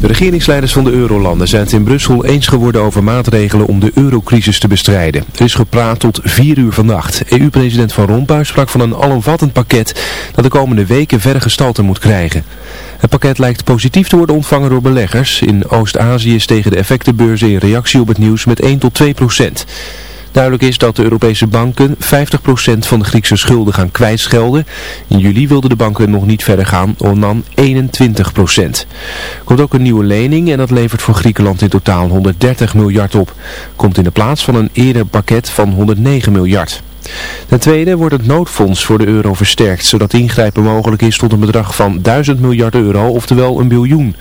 De regeringsleiders van de eurolanden zijn het in Brussel eens geworden over maatregelen om de eurocrisis te bestrijden. Er is gepraat tot vier uur vannacht. EU-president Van Rompuy sprak van een alomvattend pakket dat de komende weken verder gestalte moet krijgen. Het pakket lijkt positief te worden ontvangen door beleggers. In Oost-Azië stegen de effectenbeurzen in reactie op het nieuws met 1 tot 2 procent. Duidelijk is dat de Europese banken 50% van de Griekse schulden gaan kwijtschelden. In juli wilden de banken nog niet verder gaan, om dan 21%. Er komt ook een nieuwe lening en dat levert voor Griekenland in totaal 130 miljard op. Komt in de plaats van een eerder pakket van 109 miljard. Ten tweede wordt het noodfonds voor de euro versterkt, zodat ingrijpen mogelijk is tot een bedrag van 1000 miljard euro, oftewel een biljoen.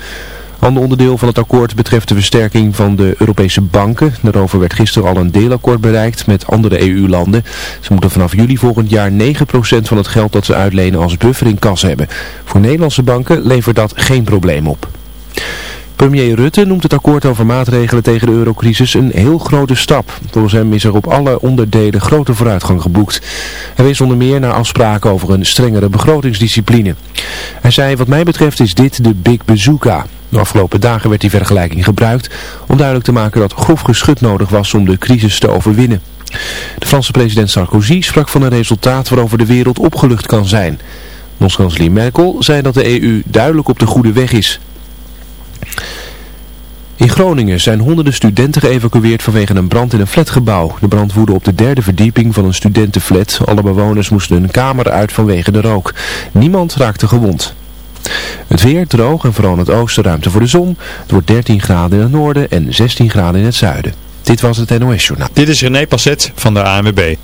Ander onderdeel van het akkoord betreft de versterking van de Europese banken. Daarover werd gisteren al een deelakkoord bereikt met andere EU-landen. Ze moeten vanaf juli volgend jaar 9% van het geld dat ze uitlenen als buffer in kas hebben. Voor Nederlandse banken levert dat geen probleem op. Premier Rutte noemt het akkoord over maatregelen tegen de eurocrisis een heel grote stap. Volgens hem is er op alle onderdelen grote vooruitgang geboekt. Hij wees onder meer naar afspraken over een strengere begrotingsdiscipline. Hij zei, wat mij betreft is dit de Big Bazooka. De afgelopen dagen werd die vergelijking gebruikt om duidelijk te maken dat grof geschut nodig was om de crisis te overwinnen. De Franse president Sarkozy sprak van een resultaat waarover de wereld opgelucht kan zijn. Bondskanselier Merkel zei dat de EU duidelijk op de goede weg is. In Groningen zijn honderden studenten geëvacueerd vanwege een brand in een flatgebouw. De brand woedde op de derde verdieping van een studentenflat. Alle bewoners moesten hun kamer uit vanwege de rook. Niemand raakte gewond. Het weer droog en vooral in het oosten ruimte voor de zon. Het wordt 13 graden in het noorden en 16 graden in het zuiden. Dit was het NOS Journaal. Dit is René Passet van de ANWB.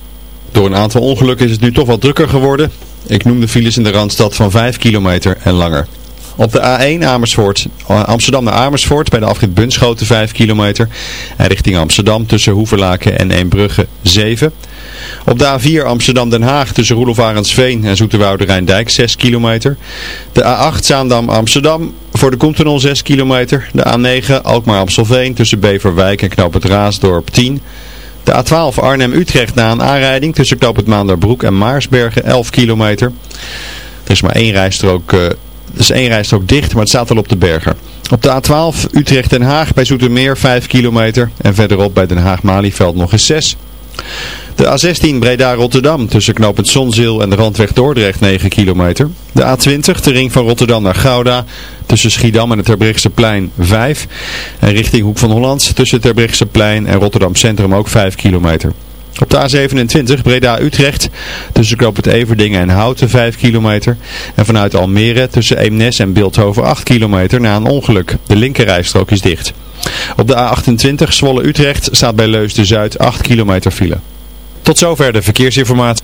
Door een aantal ongelukken is het nu toch wat drukker geworden. Ik noem de files in de Randstad van 5 kilometer en langer. Op de A1 Amersfoort, Amsterdam naar Amersfoort bij de afrit Bunschoten 5 kilometer. En richting Amsterdam tussen Hoeverlaken en Eembrugge 7. Op de A4 Amsterdam-Den Haag tussen Roelof Arendsveen en Zoeterwoude Rijndijk 6 kilometer. De A8 Zaandam-Amsterdam voor de Koentunnel 6 kilometer. De A9 Alkmaar-Amstelveen tussen Beverwijk en Knoop het Raasdorp 10 de A12 Arnhem-Utrecht na een aanrijding tussen Knoop het Maanderbroek en Maarsbergen 11 kilometer. Er is maar één rijstrook... Uh, is één rijstrook dicht, maar het staat al op de berger. Op de A12 Utrecht-Den Haag bij Zoetermeer 5 kilometer. En verderop bij Den Haag-Malieveld nog eens 6. De A16 Breda-Rotterdam tussen knooppunt Zonzeel en de randweg Dordrecht 9 kilometer. De A20 de ring van Rotterdam naar Gouda tussen Schiedam en het Terbrechtseplein 5. En richting Hoek van Holland tussen Terbrechtseplein en Rotterdam Centrum ook 5 kilometer. Op de A27 Breda-Utrecht tussen knooppunt Everdingen en Houten 5 kilometer. En vanuit Almere tussen Eemnes en Beeldhoven 8 kilometer na een ongeluk. De linkerrijstrook is dicht. Op de A28 Zwolle-Utrecht staat bij Leusden-Zuid 8 kilometer file. Tot zover de verkeersinformatie.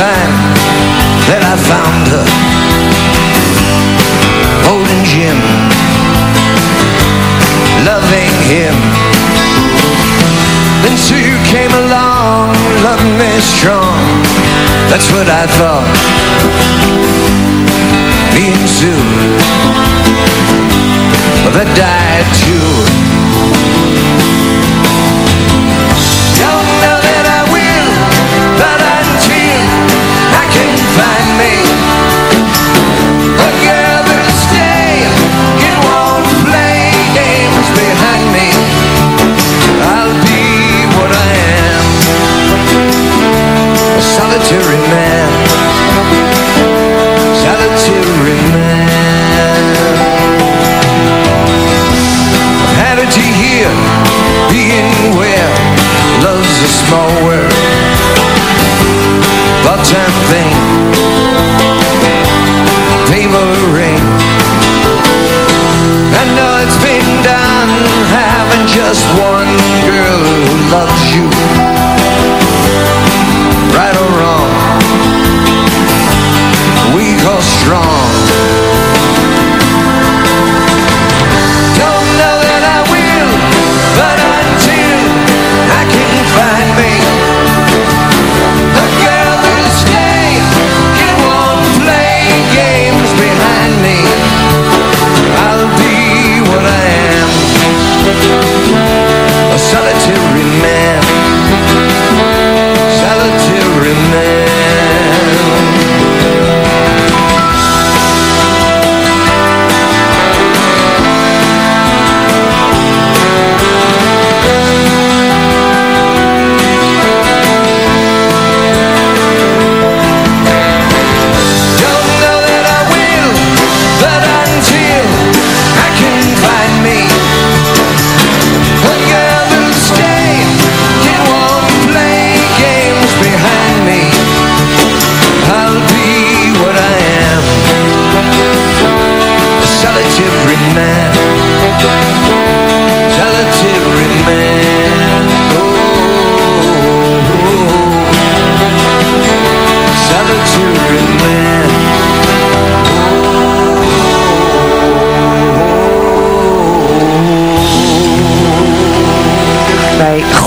That I found her holding Jim, loving him. Then Sue came along, loved me strong. That's what I thought. Me and Sue, that died too.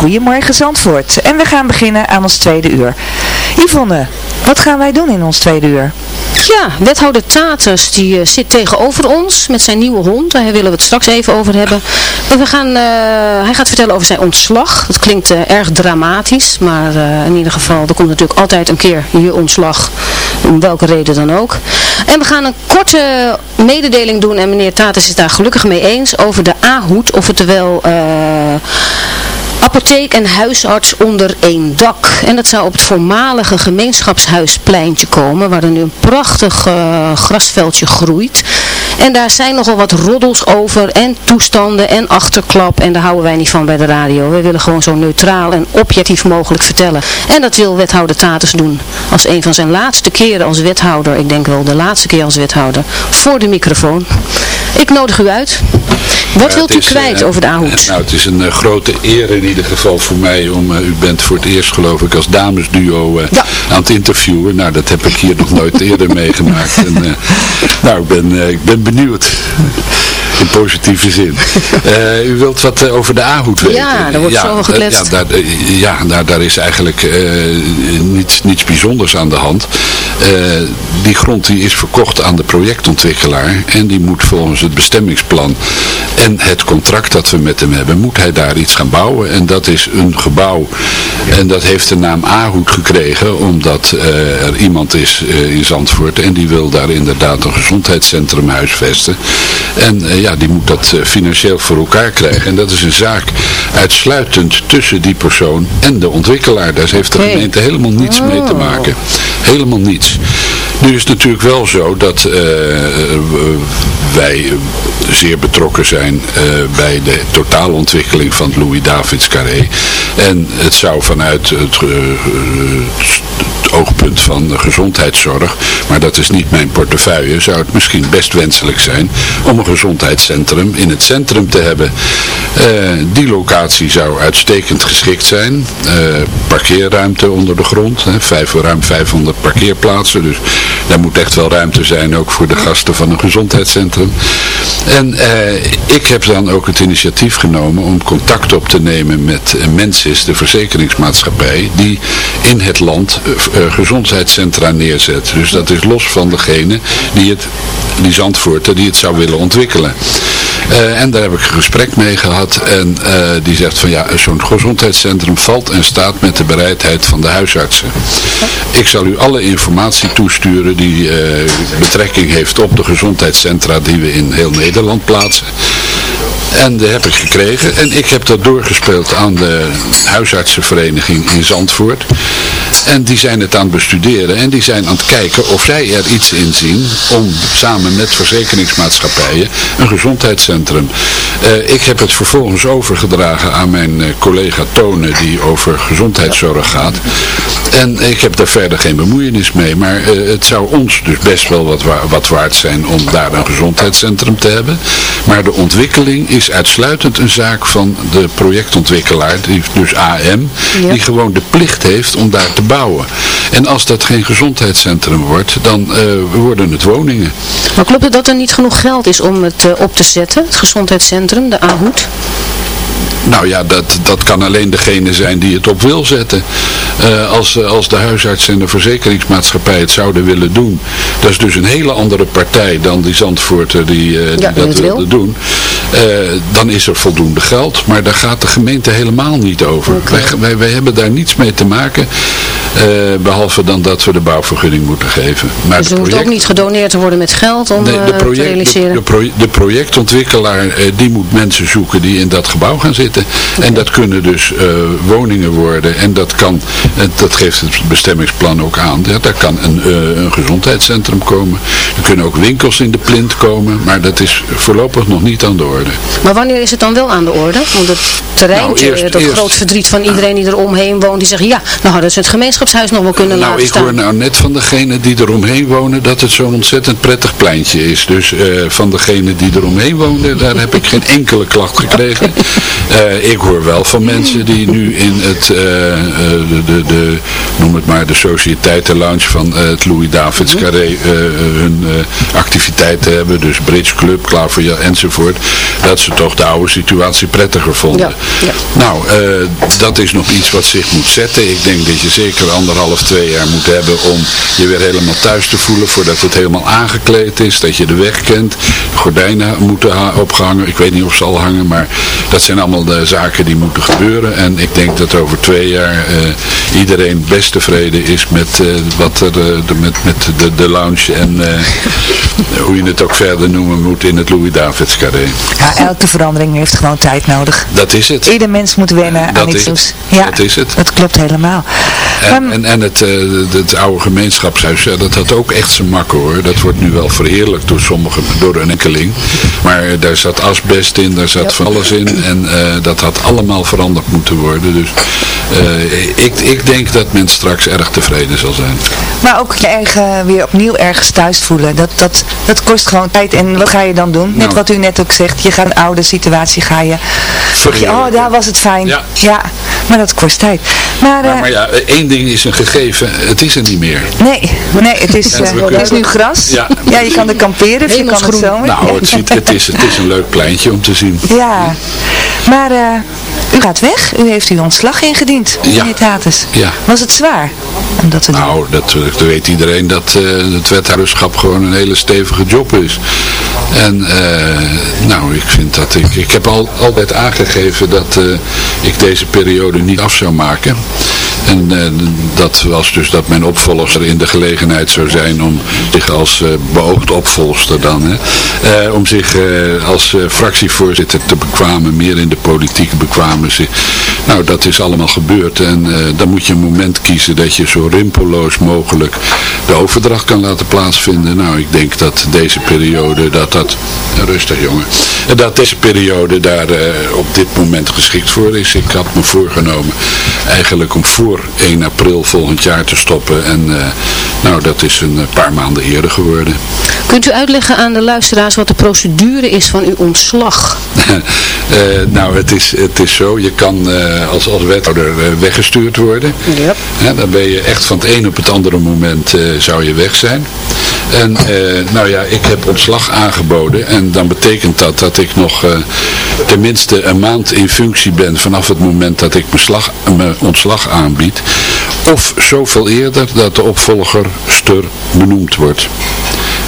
Goedemorgen Zandvoort. En we gaan beginnen aan ons tweede uur. Yvonne, wat gaan wij doen in ons tweede uur? Ja, wethouder Taters die uh, zit tegenover ons met zijn nieuwe hond. Daar willen we het straks even over hebben. En we gaan, uh, hij gaat vertellen over zijn ontslag. Dat klinkt uh, erg dramatisch, maar in ieder geval, er komt natuurlijk altijd een keer je ontslag. Om welke reden dan ook. En we gaan een korte mededeling doen en meneer Taters is daar gelukkig mee eens over de A-hoed. Of het wel apotheek en huisarts onder één dak. En dat zou op het voormalige gemeenschapshuispleintje komen, waar er nu een prachtig uh, grasveldje groeit. En daar zijn nogal wat roddels over en toestanden en achterklap. En daar houden wij niet van bij de radio. We willen gewoon zo neutraal en objectief mogelijk vertellen. En dat wil wethouder Taters doen. Als een van zijn laatste keren als wethouder, ik denk wel de laatste keer als wethouder, voor de microfoon. Ik nodig u uit. Wat wilt u kwijt uh, over de Ahoed? Nou, het is een uh, grote eer in ieder geval voor mij om, uh, u bent voor het eerst geloof ik als damesduo ja. aan het interviewen. Nou, dat heb ik hier nog nooit eerder meegemaakt. En, nou, ik ben, ik ben benieuwd. In positieve zin. Uh, u wilt wat uh, over de Ahoed weten? Ja, daar wordt ja, zo gekletst. Uh, ja, daar, ja daar, daar, is eigenlijk niets, niets bijzonders aan de hand. die grond die is verkocht aan de projectontwikkelaar. En die moet volgens het bestemmingsplan en het contract dat we met hem hebben, moet hij daar iets gaan bouwen. En dat is een gebouw. En dat heeft de naam Ahoed gekregen, omdat er iemand is in Zandvoort. En die wil daar inderdaad een gezondheidscentrum huisvesten. En ja, die moet dat financieel voor elkaar krijgen. En dat is een zaak uitsluitend tussen die persoon en de ontwikkelaar. Daar heeft de gemeente helemaal niets mee te maken. Helemaal niets. Nu is het natuurlijk wel zo dat uh, wij zeer betrokken zijn bij de totaalontwikkeling van het Louis Davids Carré. En het zou vanuit het, het oogpunt van de gezondheidszorg, maar dat is niet mijn portefeuille, zou het misschien best wenselijk zijn om een gezondheidscentrum in het centrum te hebben. die locatie zou uitstekend geschikt zijn. parkeerruimte onder de grond, hè, vijf, ruim 500 parkeerplaatsen, dus daar moet echt wel ruimte zijn ook voor de gasten van een gezondheidscentrum. En eh, ik heb dan ook het initiatief genomen om contact op te nemen met uh, Mensis, de verzekeringsmaatschappij, die in het land uh, gezondheidscentra neerzet. Dus dat is los van degene die het, die Zandvoorten, die het zou willen ontwikkelen. Uh, en daar heb ik een gesprek mee gehad en uh, die zegt van ja, zo'n gezondheidscentrum valt en staat met de bereidheid van de huisartsen. Ik zal u alle informatie toesturen die uh, betrekking heeft op de gezondheidscentra die we in heel Nederland plaatsen. En die heb ik gekregen. En ik heb dat doorgespeeld aan de huisartsenvereniging in Zandvoort. En die zijn het aan het bestuderen. En die zijn aan het kijken of zij er iets in zien om samen met verzekeringsmaatschappijen een gezondheidscentrum. Uh, ik heb het vervolgens overgedragen aan mijn uh, collega Tone die over gezondheidszorg gaat. En ik heb daar verder geen bemoeienis mee. Maar uh, het zou ons dus best wel wat, wa wat waard zijn om daar een gezondheidscentrum te hebben. Maar de ontwikkeling is uitsluitend een zaak van de projectontwikkelaar, die, dus AM, ja. die gewoon de plicht heeft om daar te bouwen. En als dat geen gezondheidscentrum wordt, dan uh, worden het woningen. Maar klopt het dat er niet genoeg geld is om het uh, op te zetten, het gezondheidscentrum, de AHOED? Nou ja, dat, dat kan alleen degene zijn die het op wil zetten. Uh, als, als de huisarts en de verzekeringsmaatschappij het zouden willen doen. Dat is dus een hele andere partij dan die Zandvoorter die, uh, die ja, dat wilde wil. doen. Uh, dan is er voldoende geld. Maar daar gaat de gemeente helemaal niet over. Okay. Wij, wij, wij, hebben daar niets mee te maken. behalve dan dat we de bouwvergunning moeten geven. Maar dus er project... moet ook niet gedoneerd te worden met geld om nee, de project, te realiseren? De, de, de projectontwikkelaar die moet mensen zoeken die in dat gebouw gaan zitten. Okay. En dat kunnen dus woningen worden. En dat kan, dat geeft het bestemmingsplan ook aan. Ja, daar kan een, uh, een gezondheidscentrum komen. Er kunnen ook winkels in de plint komen. Maar dat is voorlopig nog niet aan de orde. Maar wanneer is het dan wel aan de orde? Want het terreintje, nou, eerst, dat eerst, groot verdriet van iedereen die er omheen woont. Die zeggen, ja, nou hadden ze het gemeenschapshuis nog wel kunnen nou, laten staan. Nou, ik hoor nou net van degene die er omheen wonen dat het zo'n ontzettend prettig pleintje is. Dus uh, van degene die er omheen wonen, daar heb ik geen enkele klacht gekregen. Uh, ik hoor wel van mensen die nu in het, de, de, de, noem het maar, de sociëteitenlounge van het Louis Davids Carré hun activiteiten hebben. Dus Bridge Club, Klaverja enzovoort. Dat ze toch de oude situatie prettiger vonden. Ja, ja. Nou, dat is nog iets wat zich moet zetten. Ik denk dat je zeker anderhalf, twee jaar moet hebben om je weer helemaal thuis te voelen voordat het helemaal aangekleed is. Dat je de weg kent. Gordijnen moeten opgehangen. Ik weet niet of ze al hangen, maar dat zijn allemaal de zaken die moeten gebeuren. En ik denk dat over twee jaar uh, iedereen best tevreden is met uh, wat er uh, de, met, met de, de lounge en hoe je het ook verder noemen moet in het Louis Davids carré. Ja, elke verandering heeft gewoon tijd nodig. Dat is het. Ieder mens moet wennen aan iets nieuws. Ja, dat is het. Dat klopt helemaal. En, um, en, en het, het oude gemeenschapshuis, ja, dat had ook echt zijn makken hoor. Dat wordt nu wel verheerlijkt door sommigen, door een enkeling. Maar daar zat asbest in, daar zat ja. van alles in. En dat had allemaal veranderd moeten worden. Dus uh, ik, ik denk dat men straks erg tevreden zal zijn. Maar ook je eigen weer opnieuw ergens thuis voelen. Dat, dat, dat kost gewoon tijd. En wat ga je dan doen? Net nou, wat u net ook zegt. Je gaat een oude situatie ga je. Je, oh daar was het fijn. Ja. ja. Maar dat kost tijd. Maar, maar, uh, maar, ja, één ding is een gegeven. Het is er niet meer. Nee, nee het, is, uh, het is nu gras. Ja, ja je kan er kamperen. Dus je kan het zomer. Nou, het, ziet, het, is, het is een leuk pleintje om te zien. Ja. Maar uh, u gaat weg. U heeft uw ontslag ingediend, ja. Tatus. Ja. Was het zwaar om dat te doen? Nou, dat, dat weet iedereen dat uh, het wethouderschap gewoon een hele stevige job is. En uh, nou, ik vind dat ik... Ik heb al, altijd aangegeven dat uh, ik deze periode niet af zou maken. En dat was dus dat mijn opvolger in de gelegenheid zou zijn om zich als beoogd opvolgster dan, hè, om zich als fractievoorzitter te bekwamen, meer in de politiek bekwamen zich. Nou, dat is allemaal gebeurd en dan moet je een moment kiezen dat je zo rimpelloos mogelijk de overdracht kan laten plaatsvinden. Nou, ik denk dat deze periode, dat dat, rustig jongen, dat deze periode daar op dit moment geschikt voor is. Ik had me voorgenomen eigenlijk om voor 1 april volgend jaar te stoppen en nou, dat is een paar maanden eerder geworden. Kunt u uitleggen aan de luisteraars wat de procedure is van uw ontslag? nou, het is, het is zo, je kan als, als wethouder weggestuurd worden. Ja. dan ben je echt van het een op het andere moment zou je weg zijn. En nou ja, ik heb ontslag aangeboden en dan betekent dat dat ik nog tenminste een maand in functie ben vanaf het moment dat ik mijn, slag, mijn ontslag aanbied. Of zoveel eerder dat de opvolger Stur benoemd wordt.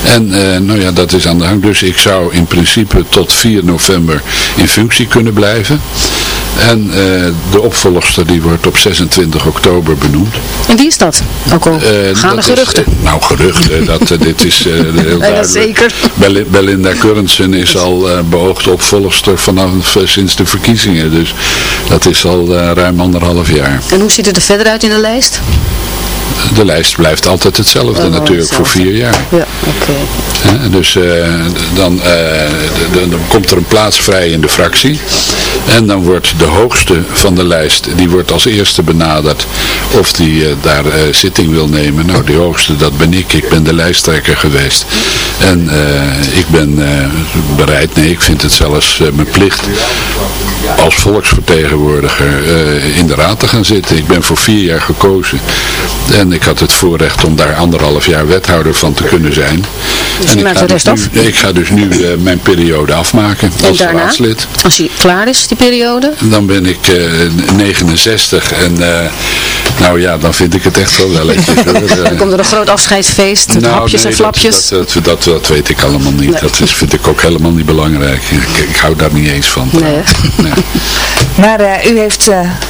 En nou ja, dat is aan de gang. Dus ik zou in principe tot 4 november in functie kunnen blijven. En uh, de opvolgster die wordt op 26 oktober benoemd. En wie is dat? Ook al uh, gaan er geruchten. Is, nou, geruchten, dat, dit is heel duidelijk. Zeker. Belinda Currensen is al beoogd opvolgster vanaf sinds de verkiezingen. Dus dat is al ruim anderhalf jaar. En hoe ziet het er verder uit in de lijst? De lijst blijft altijd hetzelfde oh, natuurlijk voor vier jaar. Ja, oké. dus dan, uh, dan, komt er een plaats vrij in de fractie. En dan wordt de hoogste van de lijst, die wordt als eerste benaderd of die uh, daar zitting wil nemen. Nou, die hoogste, dat ben ik. Ik ben de lijsttrekker geweest. En ik ben bereid, nee, ik vind het zelfs mijn plicht als volksvertegenwoordiger in de raad te gaan zitten. Ik ben voor vier jaar gekozen. En ik had het voorrecht om daar anderhalf jaar wethouder van te kunnen zijn. Dus en ik, ga dus nu, ik ga dus nu uh, mijn periode afmaken als daarna, raadslid. Als je klaar is, die periode? Dan ben ik uh, 69 en uh, nou ja, dan vind ik het echt wel welletjes. dan komt er een groot afscheidsfeest met nou, hapjes nee, en flapjes. Dat, dat, dat, dat, weet ik allemaal niet. Nee. Dat is, vind ik ook helemaal niet belangrijk. Ik, ik hou daar niet eens van. Nee. nee. Maar u heeft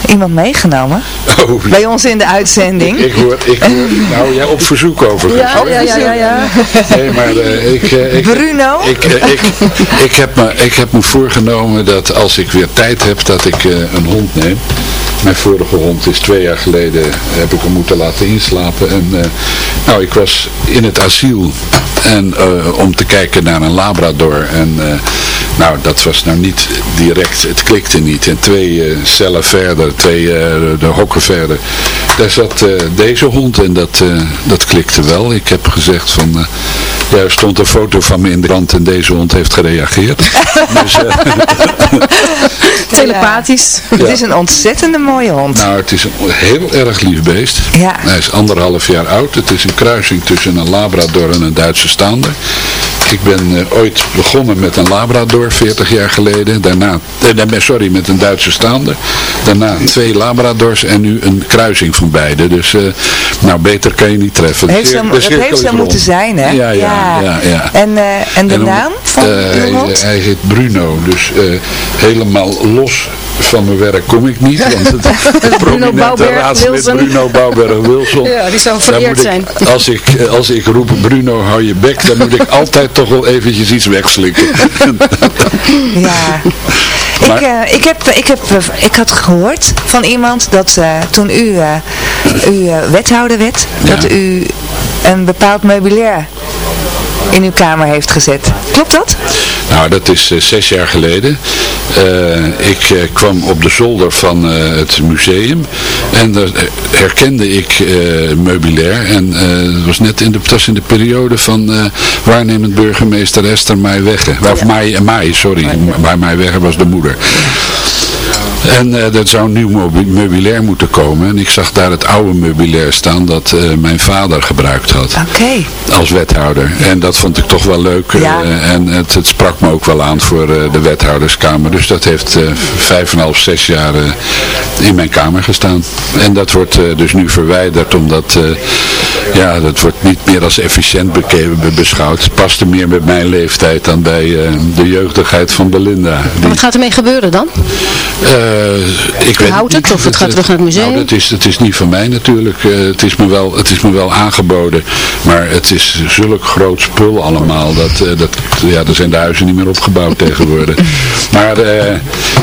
iemand meegenomen oh, bij ons in de uitzending. Ik hoor, ik hoor, nou ja, op verzoek overigens. Ja, ja, ja, ja, ja. Nee, maar uh, ik, uh, ik, Bruno? Ik, uh, ik, ik, heb me, ik heb me voorgenomen dat als ik weer tijd heb, dat ik een hond neem. Mijn vorige hond is twee jaar geleden, heb ik hem moeten laten inslapen. En nou, ik was in het asiel en, om te kijken naar een labrador. En nou, dat was nou niet direct, het klikte niet. En twee cellen verder, twee de hokken verder, daar zat deze hond en dat, dat klikte wel. Ik heb gezegd van, er stond een foto van me in de krant en deze hond heeft gereageerd. dus, uh, Telepathisch. Ja. Het is een ontzettende mooie hond. Nou, het is een heel erg lief beest. Ja. Hij is anderhalf jaar oud. Het is een kruising tussen een labrador en een Duitse staander. Ik ben uh, ooit begonnen met een labrador, 40 jaar geleden. Daarna, eh, sorry, met een Duitse staander. Daarna twee labradors en nu een kruising van beide. Dus, uh, nou, beter kan je niet treffen. Heeft zo, dat heeft zo moeten zijn, hè? Ja, ja, ja. ja, En, uh, en de en om, naam van hij, hij heet Bruno, dus helemaal los van mijn werk kom ik niet. Want het, het Bruno Bouwberg Bruno Bouwberg-Wilson. Ja, die zou vereerd zijn. Als ik, als ik roep Bruno hou je bek, dan moet ik altijd toch wel eventjes iets wegslikken. ja. Maar, ik, uh, ik, heb, ik, heb, ik had gehoord van iemand dat uh, toen u, uh, u wethouder werd, ja. dat u een bepaald meubilair in uw kamer heeft gezet. Klopt dat? Nou, dat is uh, zes jaar geleden. Uh, ik uh, kwam op de zolder van het museum en daar herkende ik meubilair. En het was net in de, was in de periode van waarnemend burgemeester Esther Maaiwegge. Of Maai, Maai, sorry. Maai Maaiwegge was de moeder. En uh, er zou nieuw meubilair moeten komen. En ik zag daar het oude meubilair staan dat uh, mijn vader gebruikt had. Okay. Als wethouder. En dat vond ik toch wel leuk. Ja. Uh, en het, het, sprak me ook wel aan voor de wethouderskamer. Dus dat heeft vijf en half, zes jaar in mijn kamer gestaan. En dat wordt dus nu verwijderd omdat ja, dat wordt niet meer als efficiënt beschouwd. Het paste meer met mijn leeftijd dan bij de jeugdigheid van Belinda. Die... Wat gaat ermee gebeuren dan? Ik weet houdt het of het gaat terug naar het museum? Nou, dat is, het is niet van mij natuurlijk. het, is me wel, het is me wel aangeboden. Maar het is zulk groot spul allemaal. Dat, dat, ja, er zijn de huizen niet meer opgebouwd tegenwoordig. Maar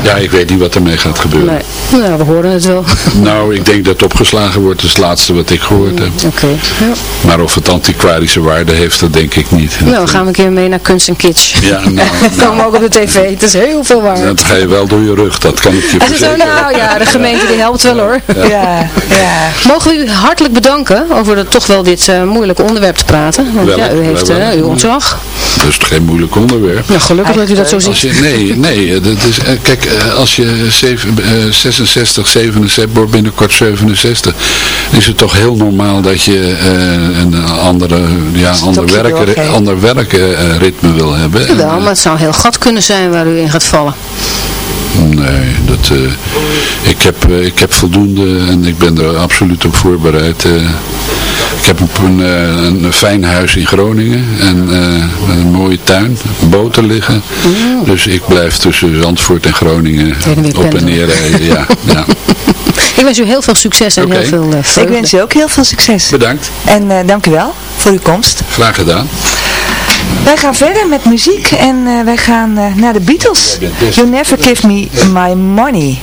ja, ik weet niet wat ermee gaat gebeuren. Nee. Nou, we horen het wel. Nou, ik denk dat het opgeslagen wordt. Dat is het laatste wat ik gehoord heb. Oké. Ja. Maar of het antiquarische waarde heeft, dat denk ik niet. Nou, we gaan een keer mee naar Kunst en Kitsch. Ja, nou, nou. Komen ook op de tv. Het is heel veel waard. Dat ga je wel door je rug, dat kan ik je verzekeren. nou ja, de gemeente die helpt wel hoor. Ja, ja. Mogen we u hartelijk bedanken over het, toch wel dit uh, moeilijke onderwerp te praten. Want wel, ja, u heeft uh, uw ontslag. Dat is geen moeilijk onderwerp. Ja, gelukkig dat u dat zo ziet. Je, nee, nee. Dat is, kijk, als je 7, 66, 67, binnenkort 67, is het toch heel normaal dat je een andere, ja, ander, werk, ander werkritme wil hebben. Wel, maar het zou een heel gat kunnen zijn waar u in gaat vallen. Nee, dat, uh, ik, heb, uh, ik heb voldoende en ik ben er absoluut op voorbereid. Uh, ik heb een, een fijn huis in Groningen en met een mooie tuin, boten liggen. Mm. Dus ik blijf tussen Zandvoort en Groningen op en neer rijden. Ja, ja. Ik wens u heel veel succes en okay. heel veel vreugde. Ik wens u ook heel veel succes. Bedankt. En dank u wel voor uw komst. Graag gedaan. Wij gaan verder met muziek en uh, wij gaan uh, naar de Beatles. You Never Give Me My Money.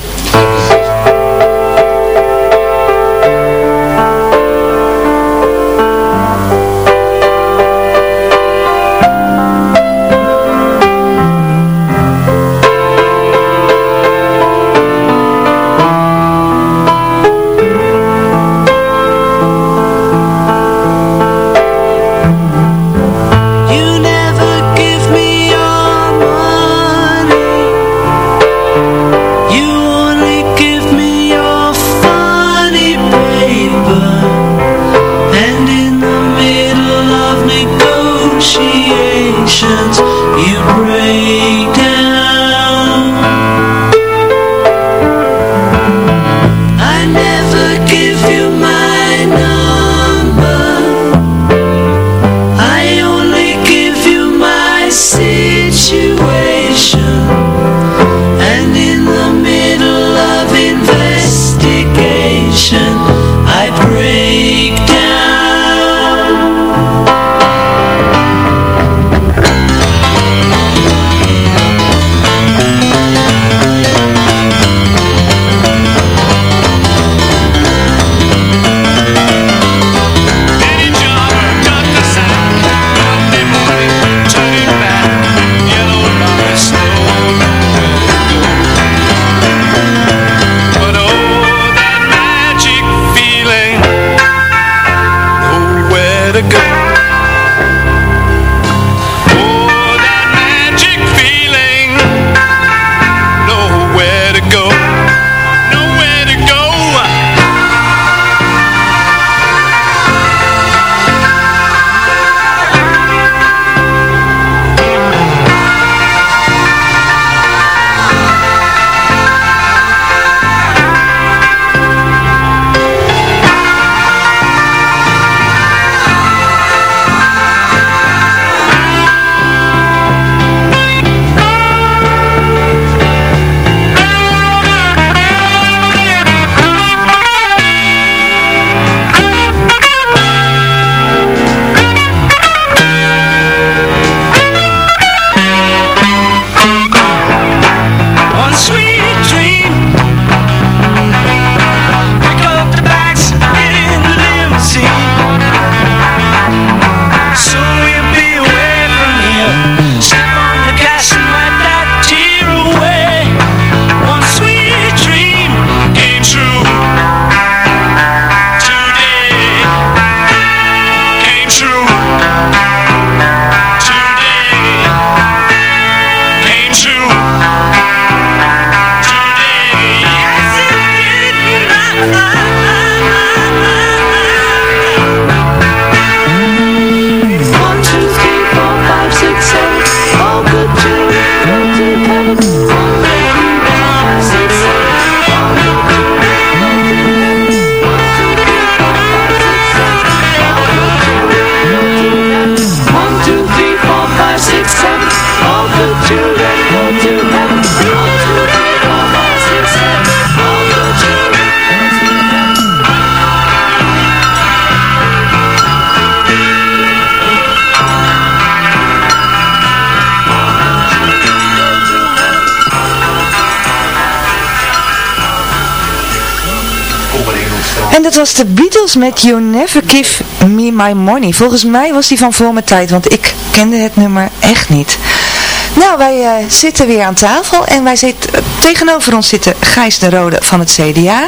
En dat was de Beatles met You Never Give Me My Money. Volgens mij was die van voor mijn tijd, want ik kende het nummer echt niet. Nou, wij uh, zitten weer aan tafel en wij zitten, tegenover ons zitten Gijs de Rode van het CDA.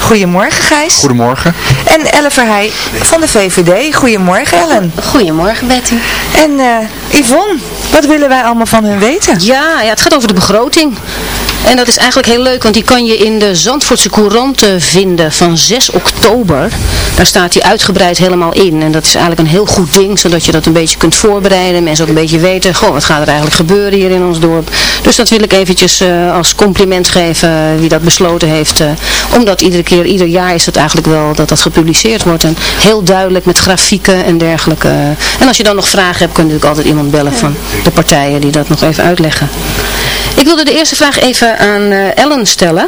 Goedemorgen Gijs. Goedemorgen. En Ellen Verheij van de VVD. Goedemorgen Ellen. Goedemorgen Betty. En uh, Yvonne, wat willen wij allemaal van hun weten? Ja, ja, het gaat over de begroting. En dat is eigenlijk heel leuk, want die kan je in de Zandvoortse Courant vinden van 6 oktober. Daar staat die uitgebreid helemaal in. En dat is eigenlijk een heel goed ding, zodat je dat een beetje kunt voorbereiden. Mensen ook een beetje weten, goh, wat gaat er eigenlijk gebeuren hier in ons dorp. Dus dat wil ik eventjes uh, als compliment geven wie dat besloten heeft. Uh, omdat iedere keer, ieder jaar is het eigenlijk wel dat dat gepubliceerd wordt. En heel duidelijk met grafieken en dergelijke. En als je dan nog vragen hebt, kun je natuurlijk altijd iemand bellen van de partijen die dat nog even uitleggen. Ik wilde de eerste vraag even aan uh, Ellen stellen.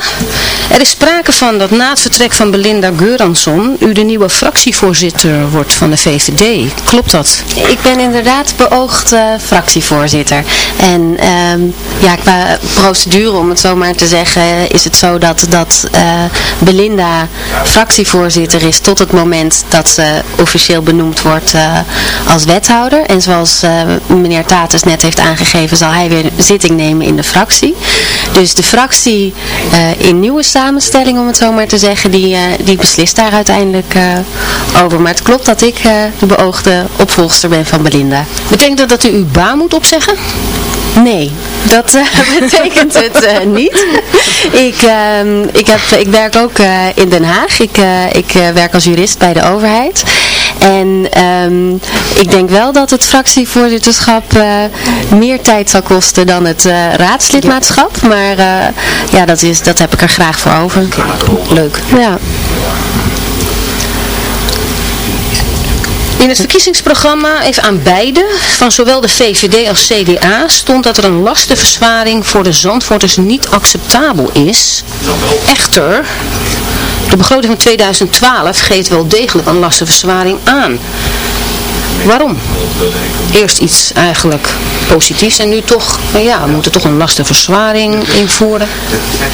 Er is sprake van dat na het vertrek van Belinda Geuransson u de nieuwe fractievoorzitter wordt van de VVD. Klopt dat? Ik ben inderdaad beoogd uh, fractievoorzitter. En uh, ja, qua procedure, om het zo maar te zeggen, is het zo dat, dat uh, Belinda fractievoorzitter is tot het moment dat ze officieel benoemd wordt als wethouder. En zoals meneer Tatus net heeft aangegeven, zal hij weer zitting nemen in de fractie. Dus de fractie uh, in nieuwe samenstelling, om het zo maar te zeggen, die, uh, die beslist daar uiteindelijk uh, over. Maar het klopt dat ik de beoogde opvolgster ben van Belinda. Betekent dat dat u uw baan moet opzeggen? Nee, dat betekent het niet. ik, ehm, ik, heb, ik werk ook in Den Haag. Ik, ik werk als jurist bij de overheid. En um, ik denk wel dat het fractievoorzitterschap uh, meer tijd zal kosten dan het uh, raadslidmaatschap. Maar uh, ja, dat, is, dat heb ik er graag voor over. Leuk. Ja. In het verkiezingsprogramma, even aan beide, van zowel de VVD als CDA, stond dat er een lastenverzwaring voor de Zandvoorters niet acceptabel is. Echter, de begroting van 2012 geeft wel degelijk een lastenverzwaring aan. Waarom? Eerst iets eigenlijk positiefs en nu toch, nou ja, we moeten toch een lastenverzwaring invoeren.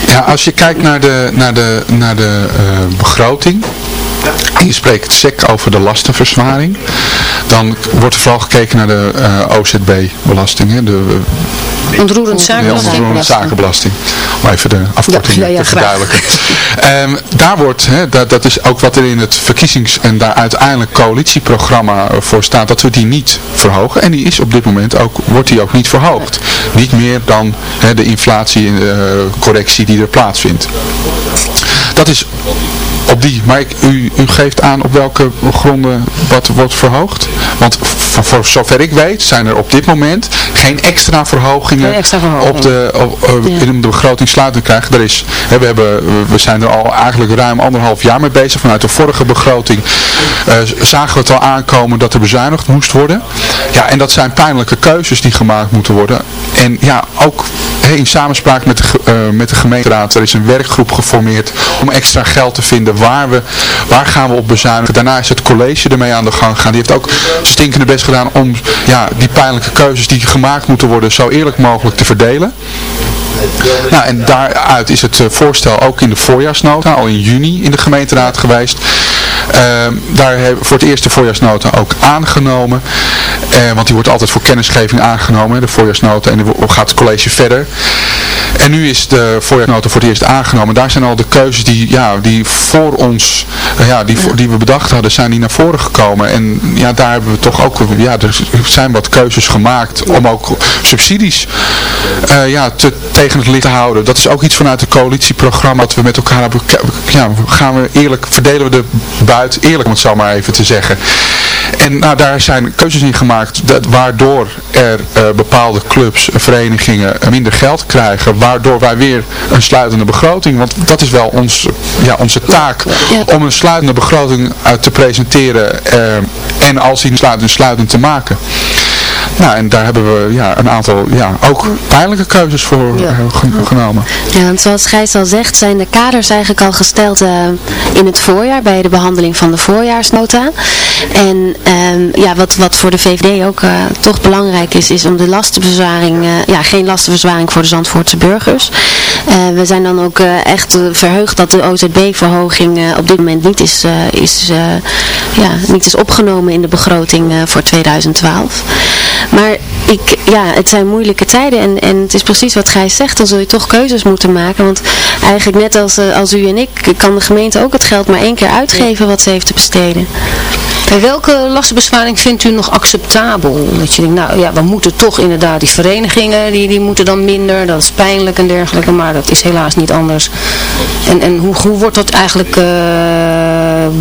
Ja, als je kijkt naar de, naar de, naar de uh, begroting, spreekt SEC over de lastenverzwaring, dan wordt er vooral gekeken naar de uh, OZB-belasting, de Ontroerend zakenbelasting. Ontroerend zakenbelasting. Om even de afkorting ja, ja, ja, te verduidelijken. um, daar wordt, hè, dat, dat is ook wat er in het verkiezings- en daar uiteindelijk coalitieprogramma voor staat, dat we die niet verhogen. En die is op dit moment ook, wordt die ook niet verhoogd. Niet meer dan hè, de inflatiecorrectie die er plaatsvindt. Dat is op die, maar ik, u, u geeft aan op welke gronden wat wordt verhoogd? Want voor, voor zover ik weet zijn er op dit moment geen extra verhogingen, geen extra verhoging. op de, op, uh, in de begroting krijgen. Er is, hè, we, hebben, we zijn er al eigenlijk ruim anderhalf jaar mee bezig. Vanuit de vorige begroting uh, zagen we het al aankomen dat er bezuinigd moest worden. Ja, en dat zijn pijnlijke keuzes die gemaakt moeten worden. En ja, ook in samenspraak met de, uh, met de gemeenteraad, er is een werkgroep geformeerd om extra geld te vinden waar, we, waar gaan we op bezuinigen. Daarna is het college ermee aan de gang gegaan. Die heeft ook stinkende best gedaan om ja, die pijnlijke keuzes die gemaakt moeten worden zo eerlijk mogelijk te verdelen. Nou, en daaruit is het voorstel ook in de voorjaarsnota, al in juni in de gemeenteraad geweest. Uh, daar hebben voor het eerst de voorjaarsnota ook aangenomen. Uh, want die wordt altijd voor kennisgeving aangenomen, de voorjaarsnota. En dan gaat het college verder. En nu is de voorjaarsnota voor het eerst aangenomen. Daar zijn al de keuzes die, ja, die voor ons, uh, ja, die, die we bedacht hadden, zijn die naar voren gekomen. En ja, daar hebben we toch ook, ja, er zijn wat keuzes gemaakt om ook subsidies ja, te, tegen het licht te houden. Dat is ook iets vanuit het coalitieprogramma dat we met elkaar hebben, ja, gaan we eerlijk, verdelen we de eerlijk om het zo maar even te zeggen. En nou, daar zijn keuzes in gemaakt dat, waardoor er uh, bepaalde clubs, verenigingen minder geld krijgen. Waardoor wij weer een sluitende begroting, want dat is wel ons, ja, onze taak om een sluitende begroting uh, te presenteren uh, en als die sluitend, sluitend te maken. Nou, en daar hebben we ja, een aantal ja, ook pijnlijke keuzes voor genomen. Ja, want zoals Gijs al zegt, zijn de kaders eigenlijk al gesteld in het voorjaar bij de behandeling van de voorjaarsnota. En ehm, ja, wat, wat voor de VVD ook toch belangrijk is, is om de lastenverzwaring, ja, geen lastenverzwaring voor de Zandvoortse burgers. we zijn dan ook echt verheugd dat de OZB-verhoging op dit moment niet is, is, ja, niet is opgenomen in de begroting voor 2012. Maar ik, ja, het zijn moeilijke tijden en, en het is precies wat Gijs zegt, dan zul je toch keuzes moeten maken. Want eigenlijk net als, als u en ik, kan de gemeente ook het geld maar één keer uitgeven wat ze heeft te besteden. Bij welke lastenbezwaring vindt u nog acceptabel? Dat je denkt, nou ja, we moeten toch inderdaad, die verenigingen, die, die moeten dan minder, dat is pijnlijk en dergelijke, maar dat is helaas niet anders. En, en hoe, hoe wordt dat eigenlijk uh,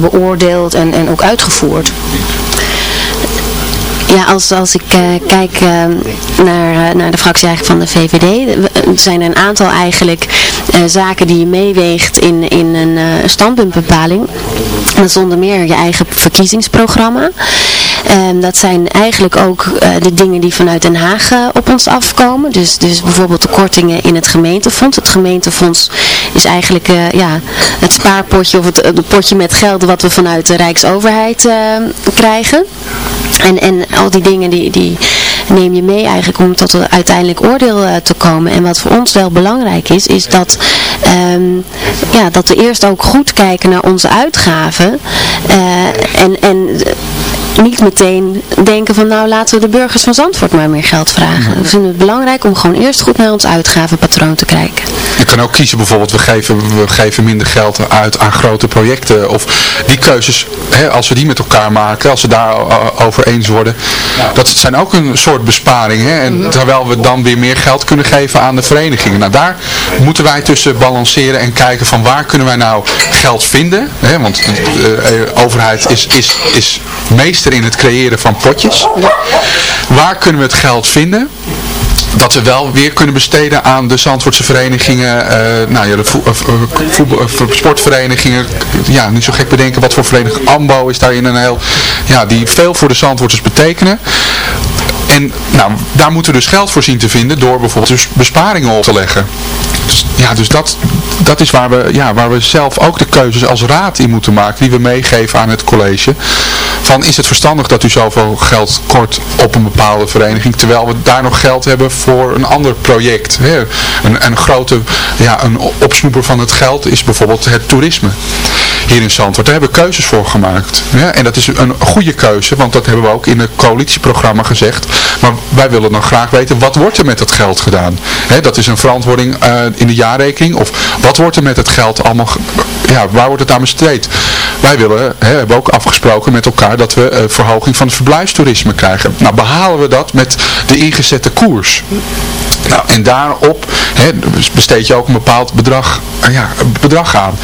beoordeeld en, en ook uitgevoerd? Ja, als, als ik uh, kijk uh, naar, uh, naar de fractie eigenlijk van de VVD, zijn er een aantal eigenlijk zaken die je meeweegt in, in een standpuntbepaling. Dat is onder meer je eigen verkiezingsprogramma. Um, dat zijn eigenlijk ook de dingen die vanuit Den Haag op ons afkomen. Dus, dus bijvoorbeeld de kortingen in het gemeentefonds. Het gemeentefonds is eigenlijk ja, het spaarpotje of het, het potje met geld wat we vanuit de Rijksoverheid krijgen. En, en al die dingen die, die neem je mee eigenlijk om tot een uiteindelijk oordeel te komen. En wat voor ons wel belangrijk is, is dat, um, ja, dat we eerst ook goed kijken naar onze uitgaven. En, en niet meteen denken van nou laten we de burgers van Zandvoort maar meer geld vragen. We vinden het belangrijk om gewoon eerst goed naar ons uitgavenpatroon te kijken. Je kan ook kiezen bijvoorbeeld, we geven, we geven minder geld uit aan grote projecten. Of die keuzes, hè, als we die met elkaar maken, als we daar over eens worden. Dat zijn ook een soort besparing. Hè? En terwijl we dan weer meer geld kunnen geven aan de verenigingen. Nou daar moeten wij tussen balanceren en kijken van waar kunnen wij nou geld vinden. Hè? Want de uh, overheid is, is, is meester in het creëren van potjes. Waar kunnen we het geld vinden? dat we wel weer kunnen besteden aan de Zandvoortse verenigingen, uh, nou ja, de voetbal, sportverenigingen, ja, niet zo gek bedenken wat voor vereniging, AMBO is daarin een heel, ja, die veel voor de Zandvoorters betekenen. En nou, daar moeten we dus geld voor zien te vinden door bijvoorbeeld dus besparingen op te leggen. Dus, ja, dus dat, dat is waar we, ja, waar we zelf ook de keuzes als raad in moeten maken, die we meegeven aan het college. Van is het verstandig dat u zoveel geld kort op een bepaalde vereniging, terwijl we daar nog geld hebben voor een ander project. Hè? Een, een grote, ja, een opsnoeper van het geld is bijvoorbeeld het toerisme hier in Zandvoort. Daar hebben we keuzes voor gemaakt. Ja, en dat is een goede keuze, want dat hebben we ook in het coalitieprogramma gezegd. Maar wij willen dan graag weten, wat wordt er met dat geld gedaan? dat is een verantwoording uh, in de jaarrekening. Of wat wordt er met het geld allemaal, ja, waar wordt het aan besteed? Wij willen, hebben ook afgesproken met elkaar dat we uh, verhoging van het verblijfstoerisme krijgen. Nou, behalen we dat met de ingezette koers. Nou, en daarop besteed je ook een bepaald bedrag, uh, ja, bedrag aan.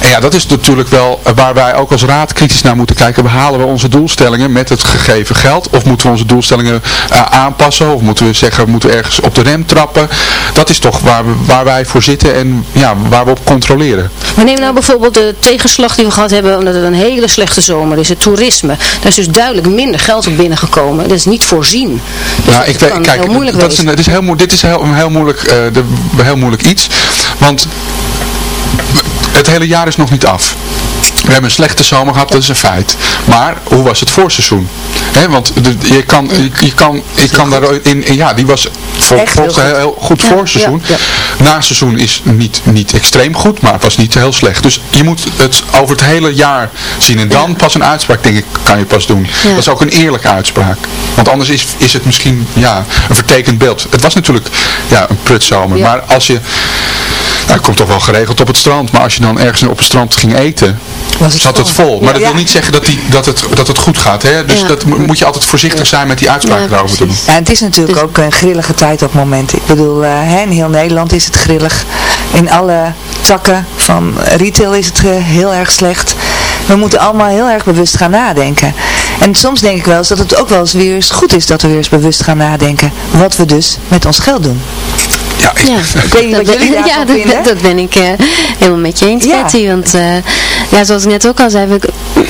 En ja, dat is natuurlijk wel waar wij ook als raad kritisch naar moeten kijken. Behalen we onze doelstellingen met het gegeven geld? Of moeten we onze doelstellingen uh, aanpassen? Of moeten we zeggen, we moeten ergens op de rem trappen? Dat is toch waar, we, waar wij voor zitten en ja, waar we op controleren. Maar neem nou bijvoorbeeld de tegenslag die we gehad hebben omdat het een hele slechte zomer is. Het toerisme. Daar is dus duidelijk minder geld op binnengekomen. Dat is niet voorzien. Dus ja, ik weet, kijk, heel moeilijk dat is een, het is heel, dit is heel, een heel moeilijk, uh, de, heel moeilijk iets. Want het hele jaar is nog niet af. We hebben een slechte zomer gehad, dat is een feit. Maar hoe was het voorseizoen? He, want je kan, je, kan, ik kan daar in, in, ja, die was volgens een heel goed voorseizoen. Ja, Na seizoen is niet, niet extreem goed, maar het was niet heel slecht. Dus je moet het over het hele jaar zien. En dan pas een uitspraak, denk ik, kan je pas doen. Dat is ook een eerlijke uitspraak. Want anders is, is het misschien ja, een vertekend beeld. Het was natuurlijk ja, een prutzomer. Maar als je nou, komt toch wel geregeld op het strand. Maar als je dan ergens op het strand ging eten, het zat het vol. Maar dat wil niet zeggen dat, die, dat, het, dat het goed gaat. Hè? Dus dat moet je altijd voorzichtig zijn met die uitspraken daarover te doen. Ja, het is natuurlijk ook een grillige tijd op het moment. Ik bedoel, uh, in heel Nederland is het grillig. In alle takken van retail is het uh, heel erg slecht. We moeten allemaal heel erg bewust gaan nadenken. En soms denk ik wel eens dat het ook wel eens weer eens goed is dat we weer eens bewust gaan nadenken. Wat we dus met ons geld doen. Ja, ik, ja. ik weet niet wat jullie ben, ja, dat, dat, ben ik uh, helemaal met je eens, ja. Betty. Want uh, ja, zoals ik net ook al zei, we,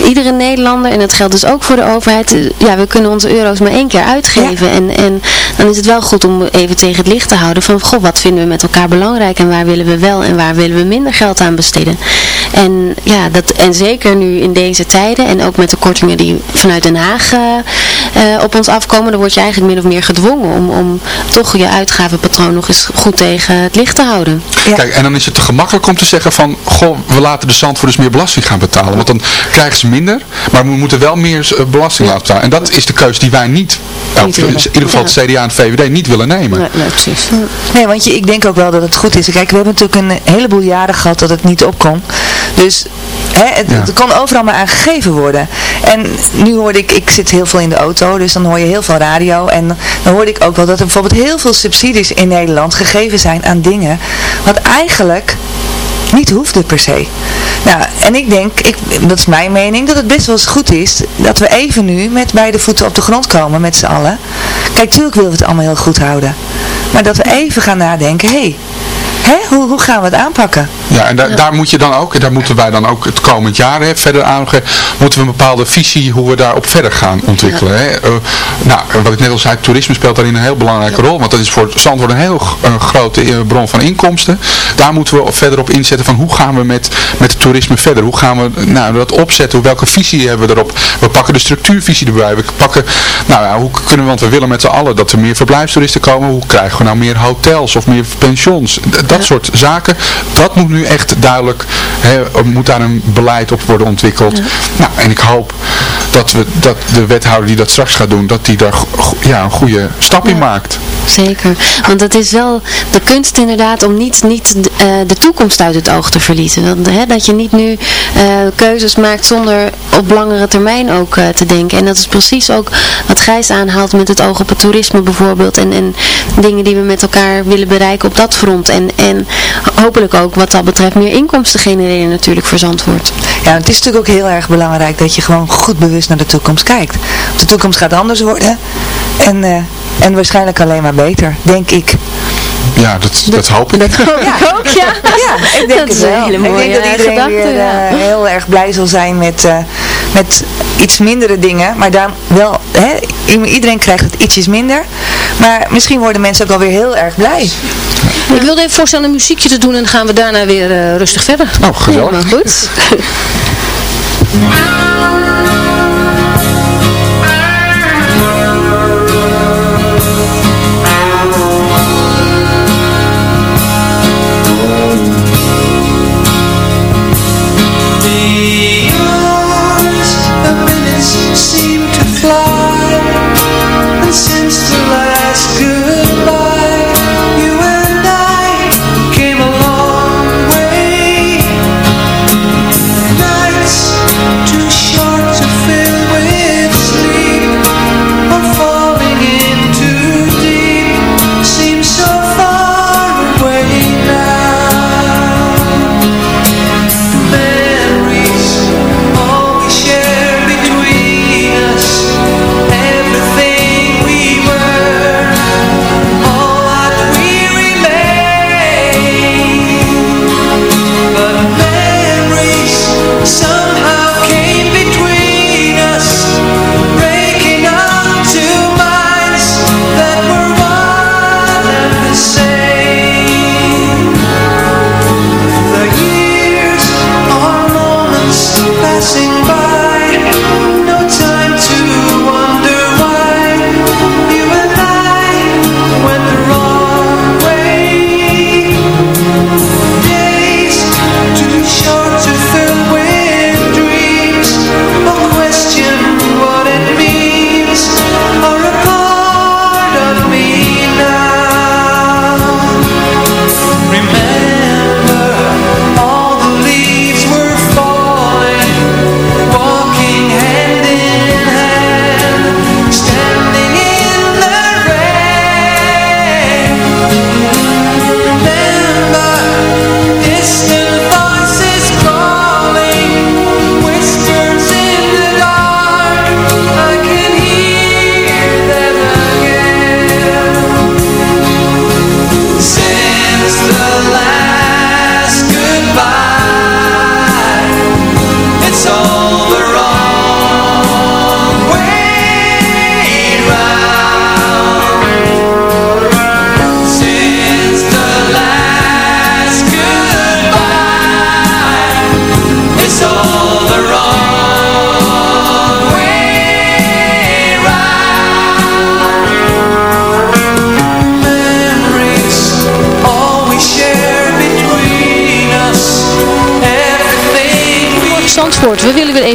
iedere Nederlander, en dat geldt dus ook voor de overheid, eh, ja, we kunnen onze euro's maar één keer uitgeven. En, en dan is het wel goed om even tegen het licht te houden van, goh, wat vinden we met elkaar belangrijk en waar willen we wel en waar willen we minder geld aan besteden. En ja, dat, en zeker nu in deze tijden en ook met de kortingen die vanuit Den Haag uh, op ons afkomen, dan word je eigenlijk min of meer gedwongen om, om toch je uitgavenpatroon nog eens goed tegen het licht te houden. Kijk, en dan is het te gemakkelijk om te zeggen van, goh, we laten de dus meer belasting gaan betalen. Want dan krijgen ze minder, maar we moeten wel meer eh, belasting laten betalen. En dat is de keuze die wij niet, niet in ieder geval het CDA en het VVD, niet willen nemen. Nee, nee, precies. Nee, want je, ik denk ook wel dat het goed is. Kijk, we hebben natuurlijk een heleboel jaren gehad dat het niet opkomt. Dus hè, het, het, kan overal maar aangegeven worden. En nu hoorde ik, ik zit heel veel in de auto, dus dan hoor je heel veel radio. En dan hoorde ik ook wel dat er bijvoorbeeld heel veel subsidies in Nederland gegeven zijn aan dingen wat eigenlijk niet hoefde per se. Nou, en ik denk, ik, dat is mijn mening, dat het best wel eens goed is dat we even nu met beide voeten op de grond komen met z'n allen. Kijk, tuurlijk willen we het allemaal heel goed houden. Maar dat we even gaan nadenken, hé, hey, Hè? Hoe, hoe gaan we het aanpakken? Ja, en daar moet je dan ook, en daar moeten wij dan ook het komend jaar hè, verder aangeven, moeten we een bepaalde visie hoe we daarop verder gaan ontwikkelen. Hè? Uh, nou, wat ik net al zei, toerisme speelt daarin een heel belangrijke rol, want dat is voor Zandvoort een heel grote eh, bron van inkomsten. Daar moeten we verder op inzetten van hoe gaan we met, met het toerisme verder? Hoe gaan we nou, dat opzetten? Welke visie hebben we erop? We pakken de structuurvisie erbij. We pakken, nou ja, hoe kunnen we, want we willen met z'n allen dat er meer verblijfstoeristen komen. Hoe krijgen we nou meer hotels of meer pensions? dat soort zaken, dat moet nu echt duidelijk, hè, moet daar een beleid op worden ontwikkeld. Nou, en ik hoop dat, we, dat de wethouder die dat straks gaat doen, dat die daar ja, een goede stap in maakt. Zeker, want het is wel de kunst inderdaad om niet, niet uh, de toekomst uit het oog te verliezen. Dat, hè, dat je niet nu uh, keuzes maakt zonder op langere termijn ook uh, te denken. En dat is precies ook wat Gijs aanhaalt met het oog op het toerisme bijvoorbeeld. En, en dingen die we met elkaar willen bereiken op dat front. En, en hopelijk ook wat dat betreft meer inkomsten genereren natuurlijk voor Zandvoort. Ja, het is natuurlijk ook heel erg belangrijk dat je gewoon goed bewust naar de toekomst kijkt. De toekomst gaat anders worden. En, uh, en waarschijnlijk alleen maar beter, denk ik. Ja, dat, dat, hoop ik. Dat hoop ik ook, ja. ja ik denk dat het wel. Hele mooie ik denk dat iedereen gedachte, weer, uh, heel erg blij zal zijn met, uh, met iets mindere dingen. Maar dan wel, hè, iedereen krijgt het ietsjes minder. Maar misschien worden mensen ook alweer heel erg blij. Ik wilde even voorstellen een muziekje te doen en dan gaan we daarna weer uh, rustig verder. Nou, gezellig. Ja, goed.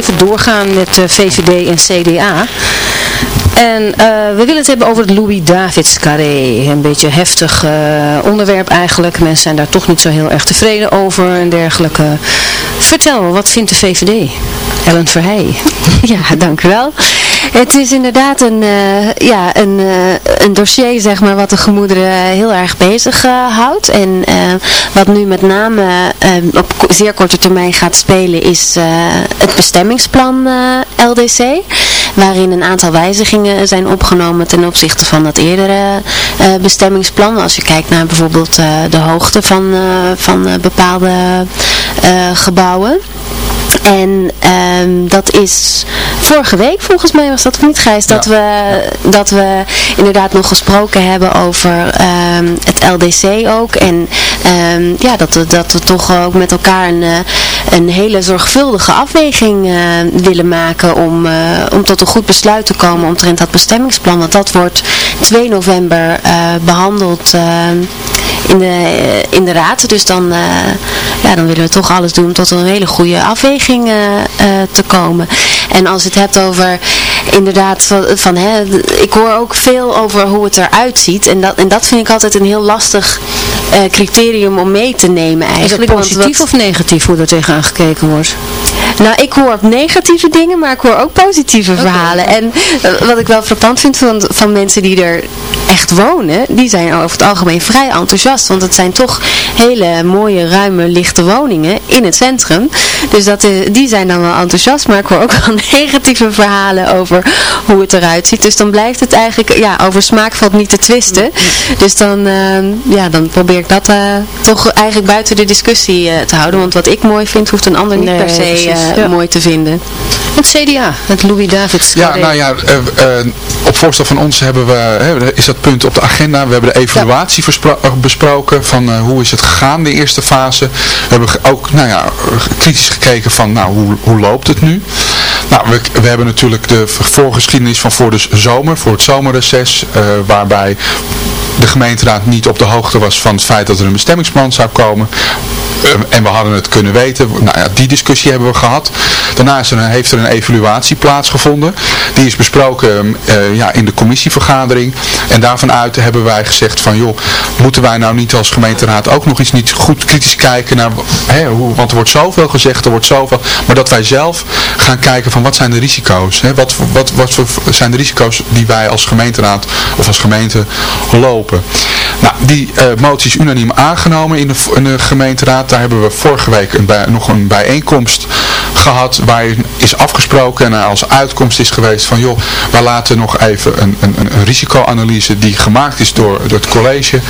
even doorgaan met uh, VVD en CDA. En uh, we willen het hebben over het Louis Davids carré. Een beetje heftig uh, onderwerp eigenlijk. Mensen zijn daar toch niet zo heel erg tevreden over en dergelijke. Vertel, wat vindt de VVD? Ellen Verheij. Ja, dank u wel. Het is inderdaad een, uh, ja, een, uh, een dossier zeg maar, wat de gemoederen heel erg bezig uh, houdt. En wat nu met name op zeer korte termijn gaat spelen is het bestemmingsplan LDC. Waarin een aantal wijzigingen zijn opgenomen ten opzichte van dat eerdere bestemmingsplan. Als je kijkt naar bijvoorbeeld de hoogte van, van bepaalde gebouwen. En um, dat is vorige week volgens mij was dat niet Gijs, dat, we, dat we inderdaad nog gesproken hebben over um, het LDC ook. En um, ja, dat we, dat we toch ook met elkaar een, eh, een hele zorgvuldige afweging uh, willen maken om, uh, om tot een goed besluit te komen omtrent dat bestemmingsplan. Want dat wordt 2 november behandeld in de, in de raad. Dus dan, uh, ja, dan willen we toch alles doen om tot een hele goede afweging uh, te komen. En als je het hebt over inderdaad van, van hè, ik hoor ook veel over hoe het eruit ziet. En dat, en dat vind ik altijd een heel lastig uh, criterium om mee te nemen eigenlijk. Is het positief wat, of negatief hoe er tegenaan gekeken wordt? Nou, ik hoor negatieve dingen, maar ik hoor ook positieve okay. verhalen. En uh, wat ik wel frappant vind van, van mensen die er echt wonen, die zijn over het algemeen vrij enthousiast. Want het zijn toch hele mooie, ruime, lichte woningen in het centrum. Dus dat, uh, die zijn dan wel enthousiast, maar ik hoor ook wel negatieve verhalen over hoe het eruit ziet. Dus dan blijft het eigenlijk, ja, over smaak valt niet te twisten. Dus dan, uh, ja, dan probeer ik dat uh, toch eigenlijk buiten de discussie uh, te houden. Want wat ik mooi vind, hoeft een ander niet nee, per se ja. mooi te vinden. Het CDA, het Louis Davids. Ja, nou ja, op voorstel van ons hebben we, hè, is dat punt op de agenda. We hebben de evaluatie ja. besproken van hoe is het gegaan, de eerste fase. We hebben ook, nou ja, kritisch gekeken van, nou, hoe, hoe loopt het nu? Nou, we, we hebben natuurlijk de voorgeschiedenis van voor de zomer, voor het zomerreces, uh, waarbij de gemeenteraad niet op de hoogte was van het feit dat er een bestemmingsplan zou komen. Uh, en we hadden het kunnen weten. Nou ja, die discussie hebben we gehad. Daarna is er een, heeft er een evaluatie plaatsgevonden. Die is besproken uh, ja, in de commissievergadering. En daarvan uit hebben wij gezegd van joh, moeten wij nou niet als gemeenteraad ook nog eens niet goed kritisch kijken naar, hè, hoe, want er wordt zoveel gezegd, er wordt zoveel, maar dat wij zelf gaan kijken van wat zijn de risico's. Hè? Wat, wat, wat zijn de risico's die wij als gemeenteraad of als gemeente lopen. But. Nou, die uh, motie is unaniem aangenomen in de, gemeenteraad. Daar hebben we vorige week een nog een bijeenkomst gehad waar is afgesproken en als uitkomst is geweest van joh, wij laten nog even een, een, een risicoanalyse die gemaakt is door, door het college,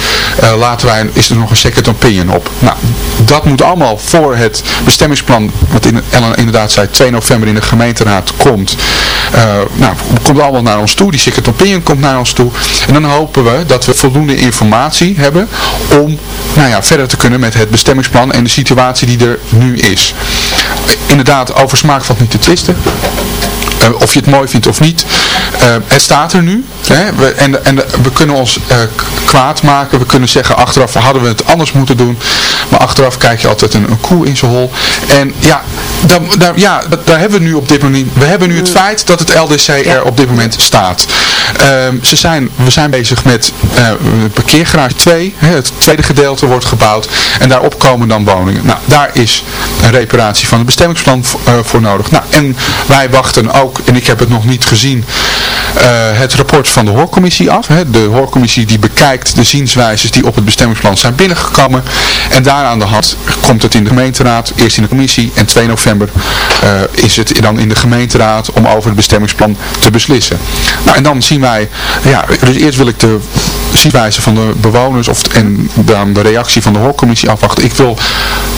uh, laten wij, is er nog een second opinion op. Nou, dat moet allemaal voor het bestemmingsplan, wat in, Ellen inderdaad zei, 2 november in de gemeenteraad komt. Uh, nou, komt allemaal naar ons toe, die second opinion komt naar ons toe. En dan hopen we dat we voldoende informatie hebben om nou ja, verder te kunnen met het bestemmingsplan en de situatie die er nu is. Inderdaad, over smaak valt niet te twisten. Uh, of je het mooi vindt of niet. Uh, het staat er nu. Hè? We, en, en we kunnen ons uh, kwaad maken. We kunnen zeggen achteraf hadden we het anders moeten doen. Maar achteraf kijk je altijd een, een koe in zijn hol. En ja, daar, daar, ja, daar hebben we nu op dit moment. We hebben nu het feit dat het LDC er op dit moment staat. Ehm, ze zijn, we zijn bezig met parkeergarage 2. Hè? Het tweede gedeelte wordt gebouwd. En daarop komen dan woningen. Nou, daar is een reparatie van het bestemmingsplan voor nodig. Nou, en wij wachten ook en ik heb het nog niet gezien, uh, het rapport van de hoorcommissie af. De hoorcommissie die bekijkt de zienswijzes die op het bestemmingsplan zijn binnengekomen. En daar aan de hand komt het in de gemeenteraad, eerst in de commissie en 2 november uh, is het dan in de gemeenteraad om over het bestemmingsplan te beslissen. Nou en dan zien wij, ja, dus eerst wil ik de zienswijze van de bewoners of, en dan de reactie van de hoorcommissie afwachten. Ik wil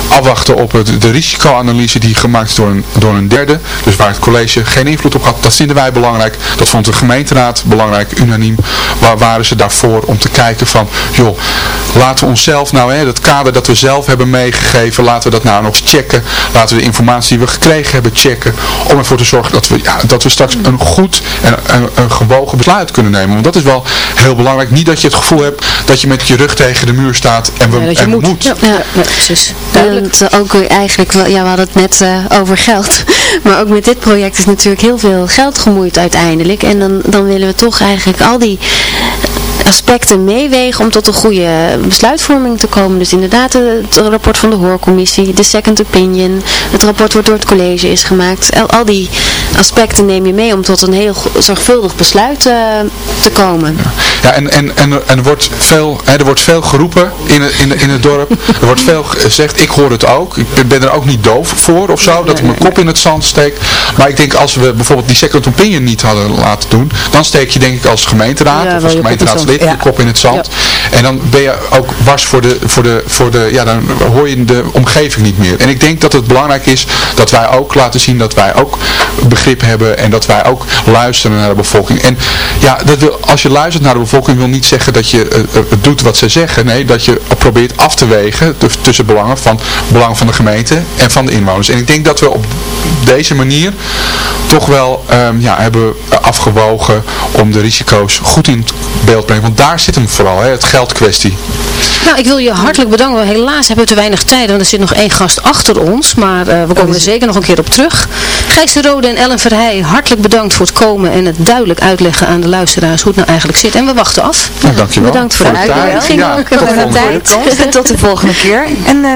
afwachten op het, de risicoanalyse die gemaakt is door een, door een derde. Dus waar het college geen invloed op had. Dat vinden wij belangrijk. Dat vond de gemeenteraad belangrijk, unaniem. Waar waren ze daarvoor om te kijken van, joh, laten we onszelf nou, hè, dat kader dat we zelf hebben meegegeven, laten we dat nou nog checken. Laten we de informatie die we gekregen hebben checken. Om ervoor te zorgen dat we, ja, dat we straks een goed en een, een gewogen besluit kunnen nemen. Want dat is wel heel belangrijk. Niet dat je het gevoel hebt dat je met je rug tegen de muur staat en we, dat je en we moet. moet. Ja, ja, precies. En het ook eigenlijk, wel, ja we hadden het net eh, over geld, maar ook met dit project is natuurlijk heel veel geld gemoeid uiteindelijk. En dan, dan willen we toch eigenlijk al die aspecten meewegen om tot een goede besluitvorming te komen. Dus inderdaad het rapport van de hoorcommissie, de second opinion, het rapport wat door het college is gemaakt. Al, al die aspecten neem je mee om tot een heel zorgvuldig besluit eh, te komen. Ja, en, en, en, er- en er, wordt veel, hè, er wordt veel geroepen in het, in, in het dorp. Er wordt veel gezegd, ik hoor het ook. Ik ben- er ook niet doof voor of zo, dat ik mijn kop in het zand steek. Maar ik denk als we bijvoorbeeld die second opinion niet hadden laten doen, dan steek je denk ik als gemeenteraad Ja, of als gemeenteraadslid je kop in het zand. En dan ben je ook wars voor de, voor de, voor de, ja dan hoor je de omgeving niet meer. En ik denk dat het belangrijk is dat wij ook laten zien dat wij ook begrip hebben en dat wij ook luisteren naar de bevolking. En ja, dat wil, als je luistert naar de bevolking wil niet zeggen dat je het doet wat ze zeggen. Nee, dat je probeert af te wegen tussen belangen van belang van de gemeente en van de inwoners. En ik denk dat we op deze manier toch wel ehm, ja, hebben afgewogen om de risico's goed in beeld te brengen. Want daar zit hem vooral, hè, het geldkwestie. Nou, ik wil je hartelijk bedanken. Helaas hebben we te weinig tijd, want er zit nog één gast achter ons. Maar eh, we komen er zeker nog een keer op terug. Gijs de Rode en Ellen Verheij, hartelijk bedankt voor het komen en het duidelijk uitleggen aan de luisteraars hoe het nou eigenlijk zit. En we wachten af. Nou, dankjewel. Bedankt voor, de tijd. uitnodiging Ja, ook. tot de volgende keer. En tot de volgende keer. En eh,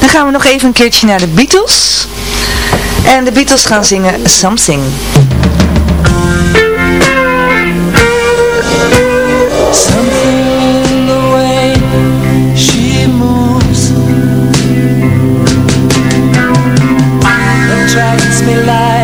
dan gaan we nog even een keertje naar de Beatles. En de Beatles gaan zingen Something. Something attracts me like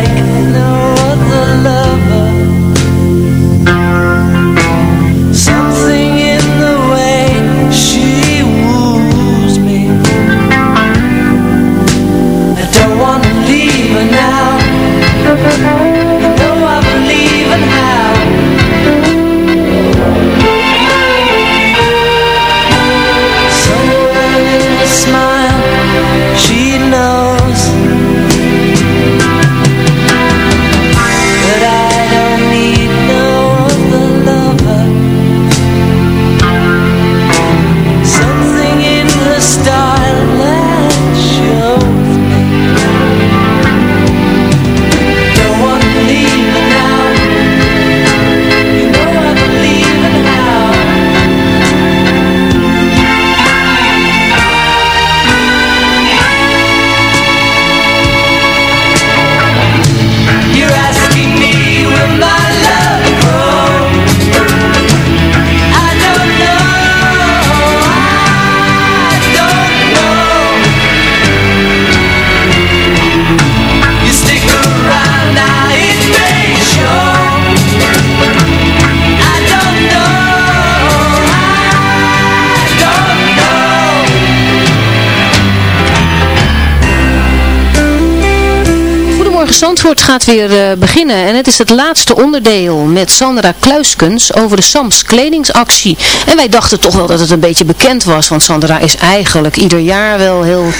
Goedemorgen Zandvoort gaat weer eh, beginnen en het is het laatste onderdeel met Sandra Kluiskens over de Sams kledingsactie. En wij dachten toch wel dat het een beetje bekend was, want Sandra is eigenlijk ieder jaar wel heel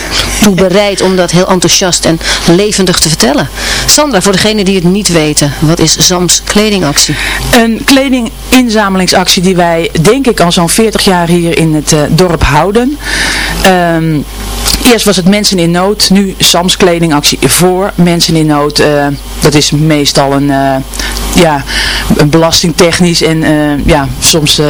toe bereid om dat heel enthousiast en levendig te vertellen. Sandra, voor degenen die het niet weten, wat is Sams kledingactie? Een kledinginzamelingsactie die wij denk ik al zo'n 40 jaar hier in het eh, dorp houden. Ehm, eerst was het mensen in nood, nu Sams kledingactie voor mensen in nood. Eh, dat is meestal een, eh, ja, een belastingtechnisch en eh, ja, soms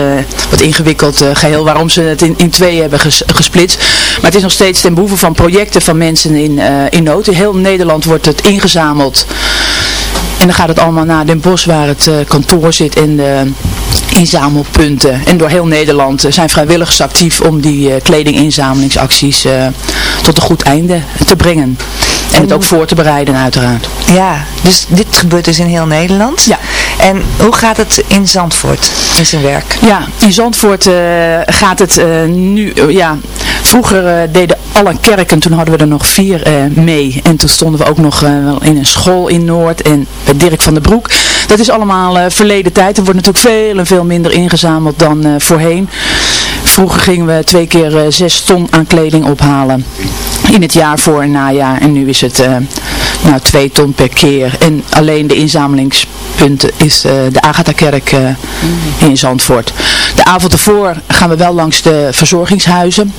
wat ingewikkeld eh, geheel waarom ze het in, in twee hebben ges- gesplitst. Maar het is nog steeds ten behoeve van projecten van mensen in, in nood. In heel Nederland wordt het ingezameld. En dan gaat het allemaal naar Den Bosch waar het eh, kantoor zit en de inzamelpunten. En door heel Nederland eh, zijn vrijwilligers actief om die eh, kledinginzamelingsacties eh, tot een goed einde te brengen. En het ook voor te bereiden uiteraard. Ja, dus dit gebeurt dus in heel Nederland. Ja. En hoe gaat het in Zandvoort in zijn werk? Ja, in Zandvoort eh, gaat het eh, nu, eh, ja, vroeger deden alle kerken, toen hadden we er nog vier mee. En toen stonden we ook nog wel in een school in Noord en bij Dirk van der Broek. Dat is allemaal verleden tijd. Er wordt natuurlijk veel en veel minder ingezameld dan voorheen. Vroeger gingen we twee keer eh, zes ton aan kleding ophalen in het jaar voor en najaar. En nu is het eh, nou, 2 ton per keer. En alleen de inzamelingspunten is eh, de Agatha-kerk in Zandvoort. De avond ervoor gaan we wel langs de verzorgingshuizen.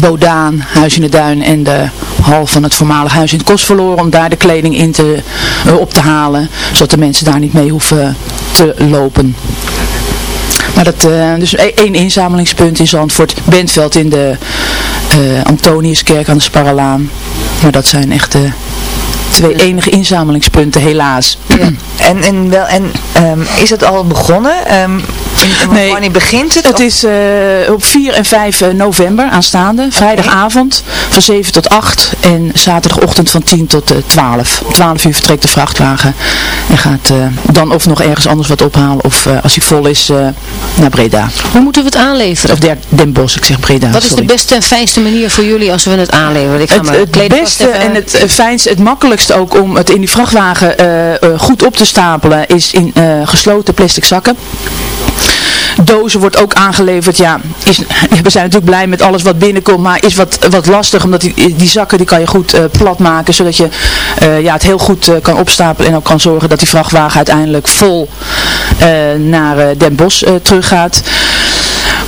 Bodaan, Huis in de Duin en de hal van het voormalig huis in het Kos verloren. Om daar de kleding in te, op te halen. Zodat de mensen daar niet mee hoeven te lopen. Maar dat, eh, dus e- één inzamelingspunt in Zandvoort. Bentveld in de eh, Antoniuskerk aan de Sparrelaan. Maar dat zijn echt de twee enige inzamelingspunten helaas. En, en, wel, en ehm, is het al begonnen? Ehm, in- wanneer begint het? Het is eh, op 4 en 5 november aanstaande, vrijdagavond van 7 tot 8 en zaterdagochtend van 10 tot eh, 12. 12 uur vertrekt de vrachtwagen en gaat eh, dan of nog ergens anders wat ophalen of eh, als hij vol is eh, naar Breda. Hoe moeten we het aanleveren? Of der, Den Bosch, ik zeg Breda, Wat is sorry. de beste en fijnste manier voor jullie als we het aanleveren? Ik ga Het, het beste en het eh, fijnste, het makkelijkste ook om het in die vrachtwagen eh, eh, goed op te stapelen is in eh, gesloten plastic zakken. Dozen wordt ook aangeleverd, ja, is, we zijn natuurlijk blij met alles wat binnenkomt, maar is wat, wat lastig, omdat die, zakken die kan je goed plat maken, zodat je ja, het heel goed kan opstapelen en ook kan zorgen dat die vrachtwagen uiteindelijk vol naar Den Bosch eh, teruggaat.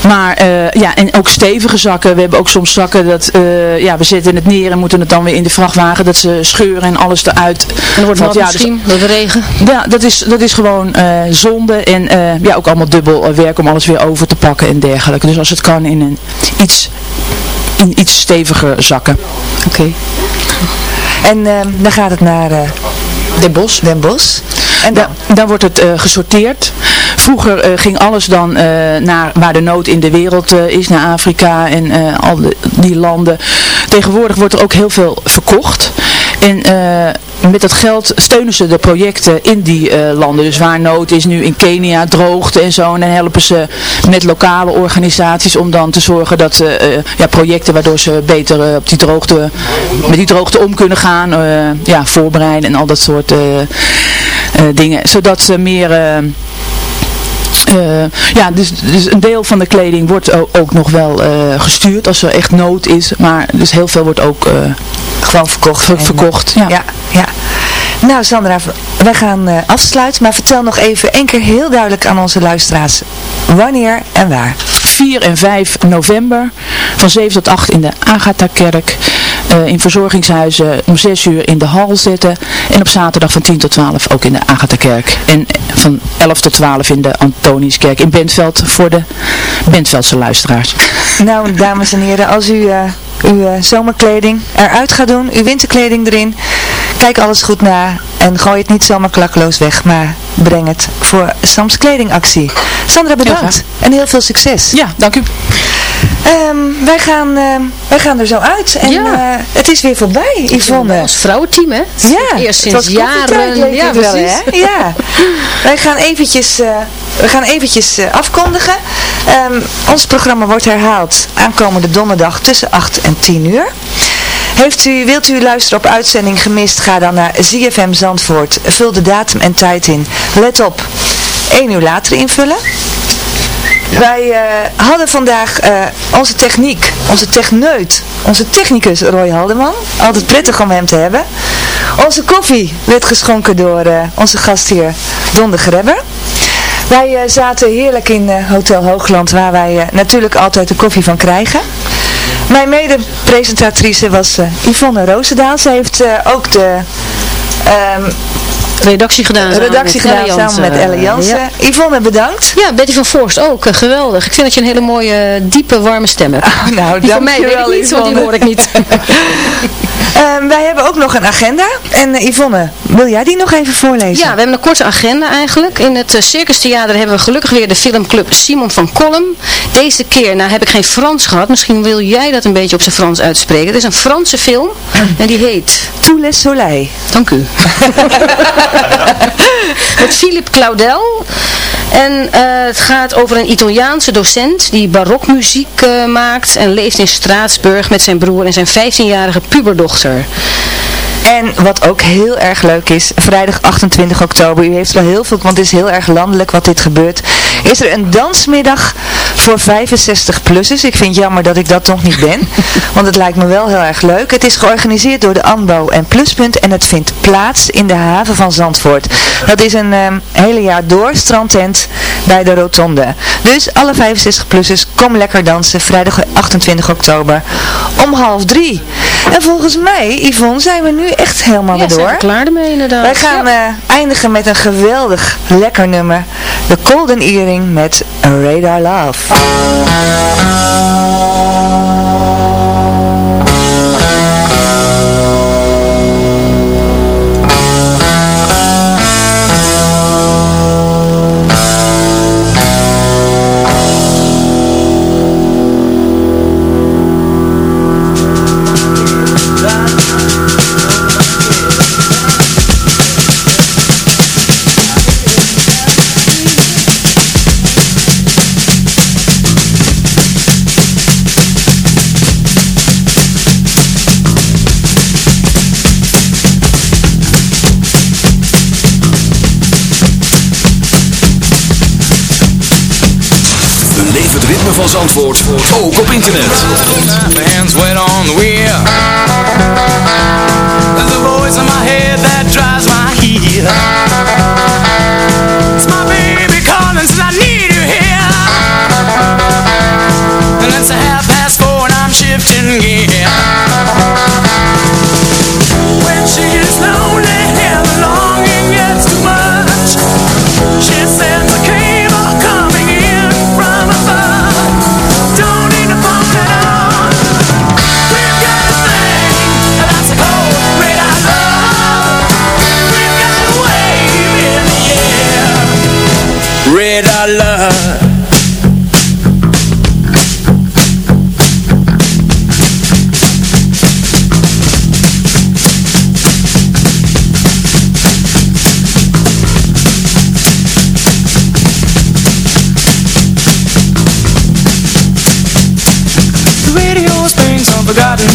Maar eh, ja, en ook stevige zakken. We hebben ook soms zakken dat eh, ja, we zetten het neer en moeten het dan weer in de vrachtwagen. Dat ze scheuren en alles eruit. En wordt nat ja, dus- misschien door de regen. ja, dat is, dat is gewoon eh, zonde en eh, ja, ook allemaal dubbel werk om alles weer over te pakken en dergelijke. Dus als het kan in een iets, in iets steviger zakken. Oké. En ehm, dan gaat het naar eh, Den Bosch. Den Bosch. En dan? Dan, wordt het eh, gesorteerd. Vroeger eh, ging alles dan eh, naar waar de nood in de wereld eh, is, naar Afrika en al die landen. Tegenwoordig wordt er ook heel veel verkocht. En met dat geld steunen ze de projecten in die landen. Dus waar nood is nu in Kenia, droogte en zo. En dan helpen ze met lokale organisaties om dan te zorgen dat eh, ja, projecten waardoor ze beter op die droogte, met die droogte om kunnen gaan. ja, voorbereiden en al dat soort dingen. Zodat ze meer... eh, ja, dus, dus een deel van de kleding wordt ook, nog wel eh, gestuurd als er echt nood is. Maar dus heel veel wordt ook eh, gewoon verkocht. ver- verkocht. Ja. Ja, ja. Nou Sandra, wij gaan afsluiten, maar vertel nog even één keer heel duidelijk aan onze luisteraars wanneer en waar. 4 en 5 november van 7 tot 8 in de Agatha-kerk. eh, in verzorgingshuizen om 6 uur in de hal zitten. En op zaterdag van 10 tot 12 ook in de Agatha-kerk. En van 11 tot 12 in de Antoniuskerk in Bentveld voor de Bentveldse luisteraars. Nou, dames en heren, als u eh, uw eh, zomerkleding eruit gaat doen, uw winterkleding erin, kijk alles goed na en gooi het niet zomaar klakkeloos weg, maar breng het voor Sams kledingactie. Sandra, bedankt en heel veel succes. Ja, dank u. Ehm, wij, gaan, ehm, wij gaan er zo uit en Ja. eh, het is weer voorbij, Yvonne. Ons vrouwenteam, hè? Ja, Eerst het was sinds jaren. Ja, wel, hè? Ja. Wij gaan eventjes, eh, we gaan eventjes eh, afkondigen. Ehm, ons programma wordt herhaald aankomende donderdag tussen 8 en 10 uur. Heeft u, wilt u luisteren op uitzending gemist, ga dan naar ZFM Zandvoort. Vul de datum en tijd in. Let op, 1 uur later invullen. Wij eh, hadden vandaag eh, onze techniek, onze techneut, onze technicus Roy Haldeman. Altijd prettig om hem te hebben. Onze koffie werd geschonken door eh, onze gastheer Don de Grebber. Wij zaten heerlijk in Hotel Hoogland, waar wij natuurlijk altijd de koffie van krijgen. Mijn mede-presentatrice was eh, Yvonne Roosendaal. Ze heeft eh, ook de ehm, redactie gedaan. samen redactie met gedaan samen met Elle Jansen. Ja. Yvonne, bedankt. Ja, Betty van Voorst ook. eh, geweldig. Ik vind dat je een hele mooie, diepe, warme stem hebt. nou, die van mij weet ik dankjewel, niet, want die hoor ik niet. Ehm, wij hebben ook nog een agenda. En eh, Yvonne, wil jij die nog even voorlezen? Ja, we hebben een korte agenda eigenlijk. In het uh, Circus Theater hebben we gelukkig weer de filmclub Simon van Kolm. Deze keer, nou heb ik geen Frans gehad. Misschien wil jij dat een beetje op zijn Frans uitspreken. Het is een Franse film en die heet... Tous les soleils. Dank u. Met Philippe Claudel. En eh, het gaat over een Italiaanse docent die barokmuziek eh, maakt en leeft in Straatsburg met zijn broer en zijn 15-jarige puberdochter. En wat ook heel erg leuk is, vrijdag 28 oktober, u heeft wel heel veel, want het is heel erg landelijk wat dit gebeurt, is er een dansmiddag voor 65-plussers. Ik vind het jammer dat ik dat nog niet ben. want het lijkt me wel heel erg leuk. Het is georganiseerd door de ANBO en Pluspunt. En het vindt plaats in de haven van Zandvoort. Dat is een um, hele jaar door strandtent bij de Rotonde. Dus alle 65-plussers, kom lekker dansen. Vrijdag 28 oktober om half drie. En volgens mij, Yvonne, zijn we nu echt helemaal ja, door. zijn we klaar ermee inderdaad. Wij gaan Ja. eh, eindigen met een geweldig lekker nummer. De Golden Earring met Radar Love. Van Zandvoort, ook op internet. red alert. Radio sings forgotten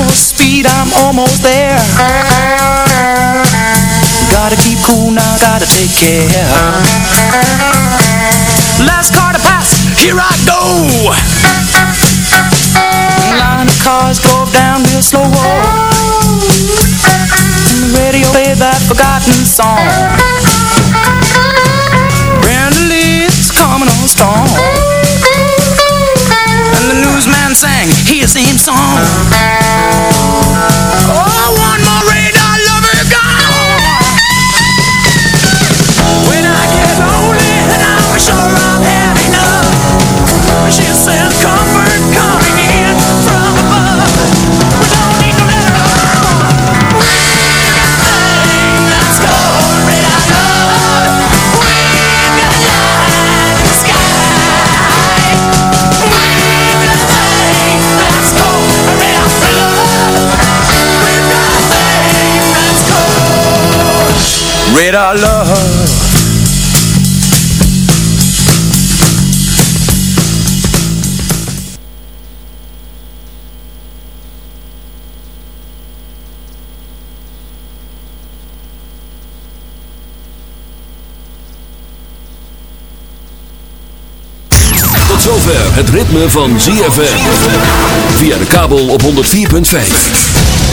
More speed, I'm almost there. Gotta keep cool now, gotta take care. Last car to pass, here I go. Line of cars go down real slow And the radio play that forgotten song. Brenda Lee's coming on strong. And the newsman sang his same song get our love. Zover het ritme van ZFM. Via de kabel op 104.5.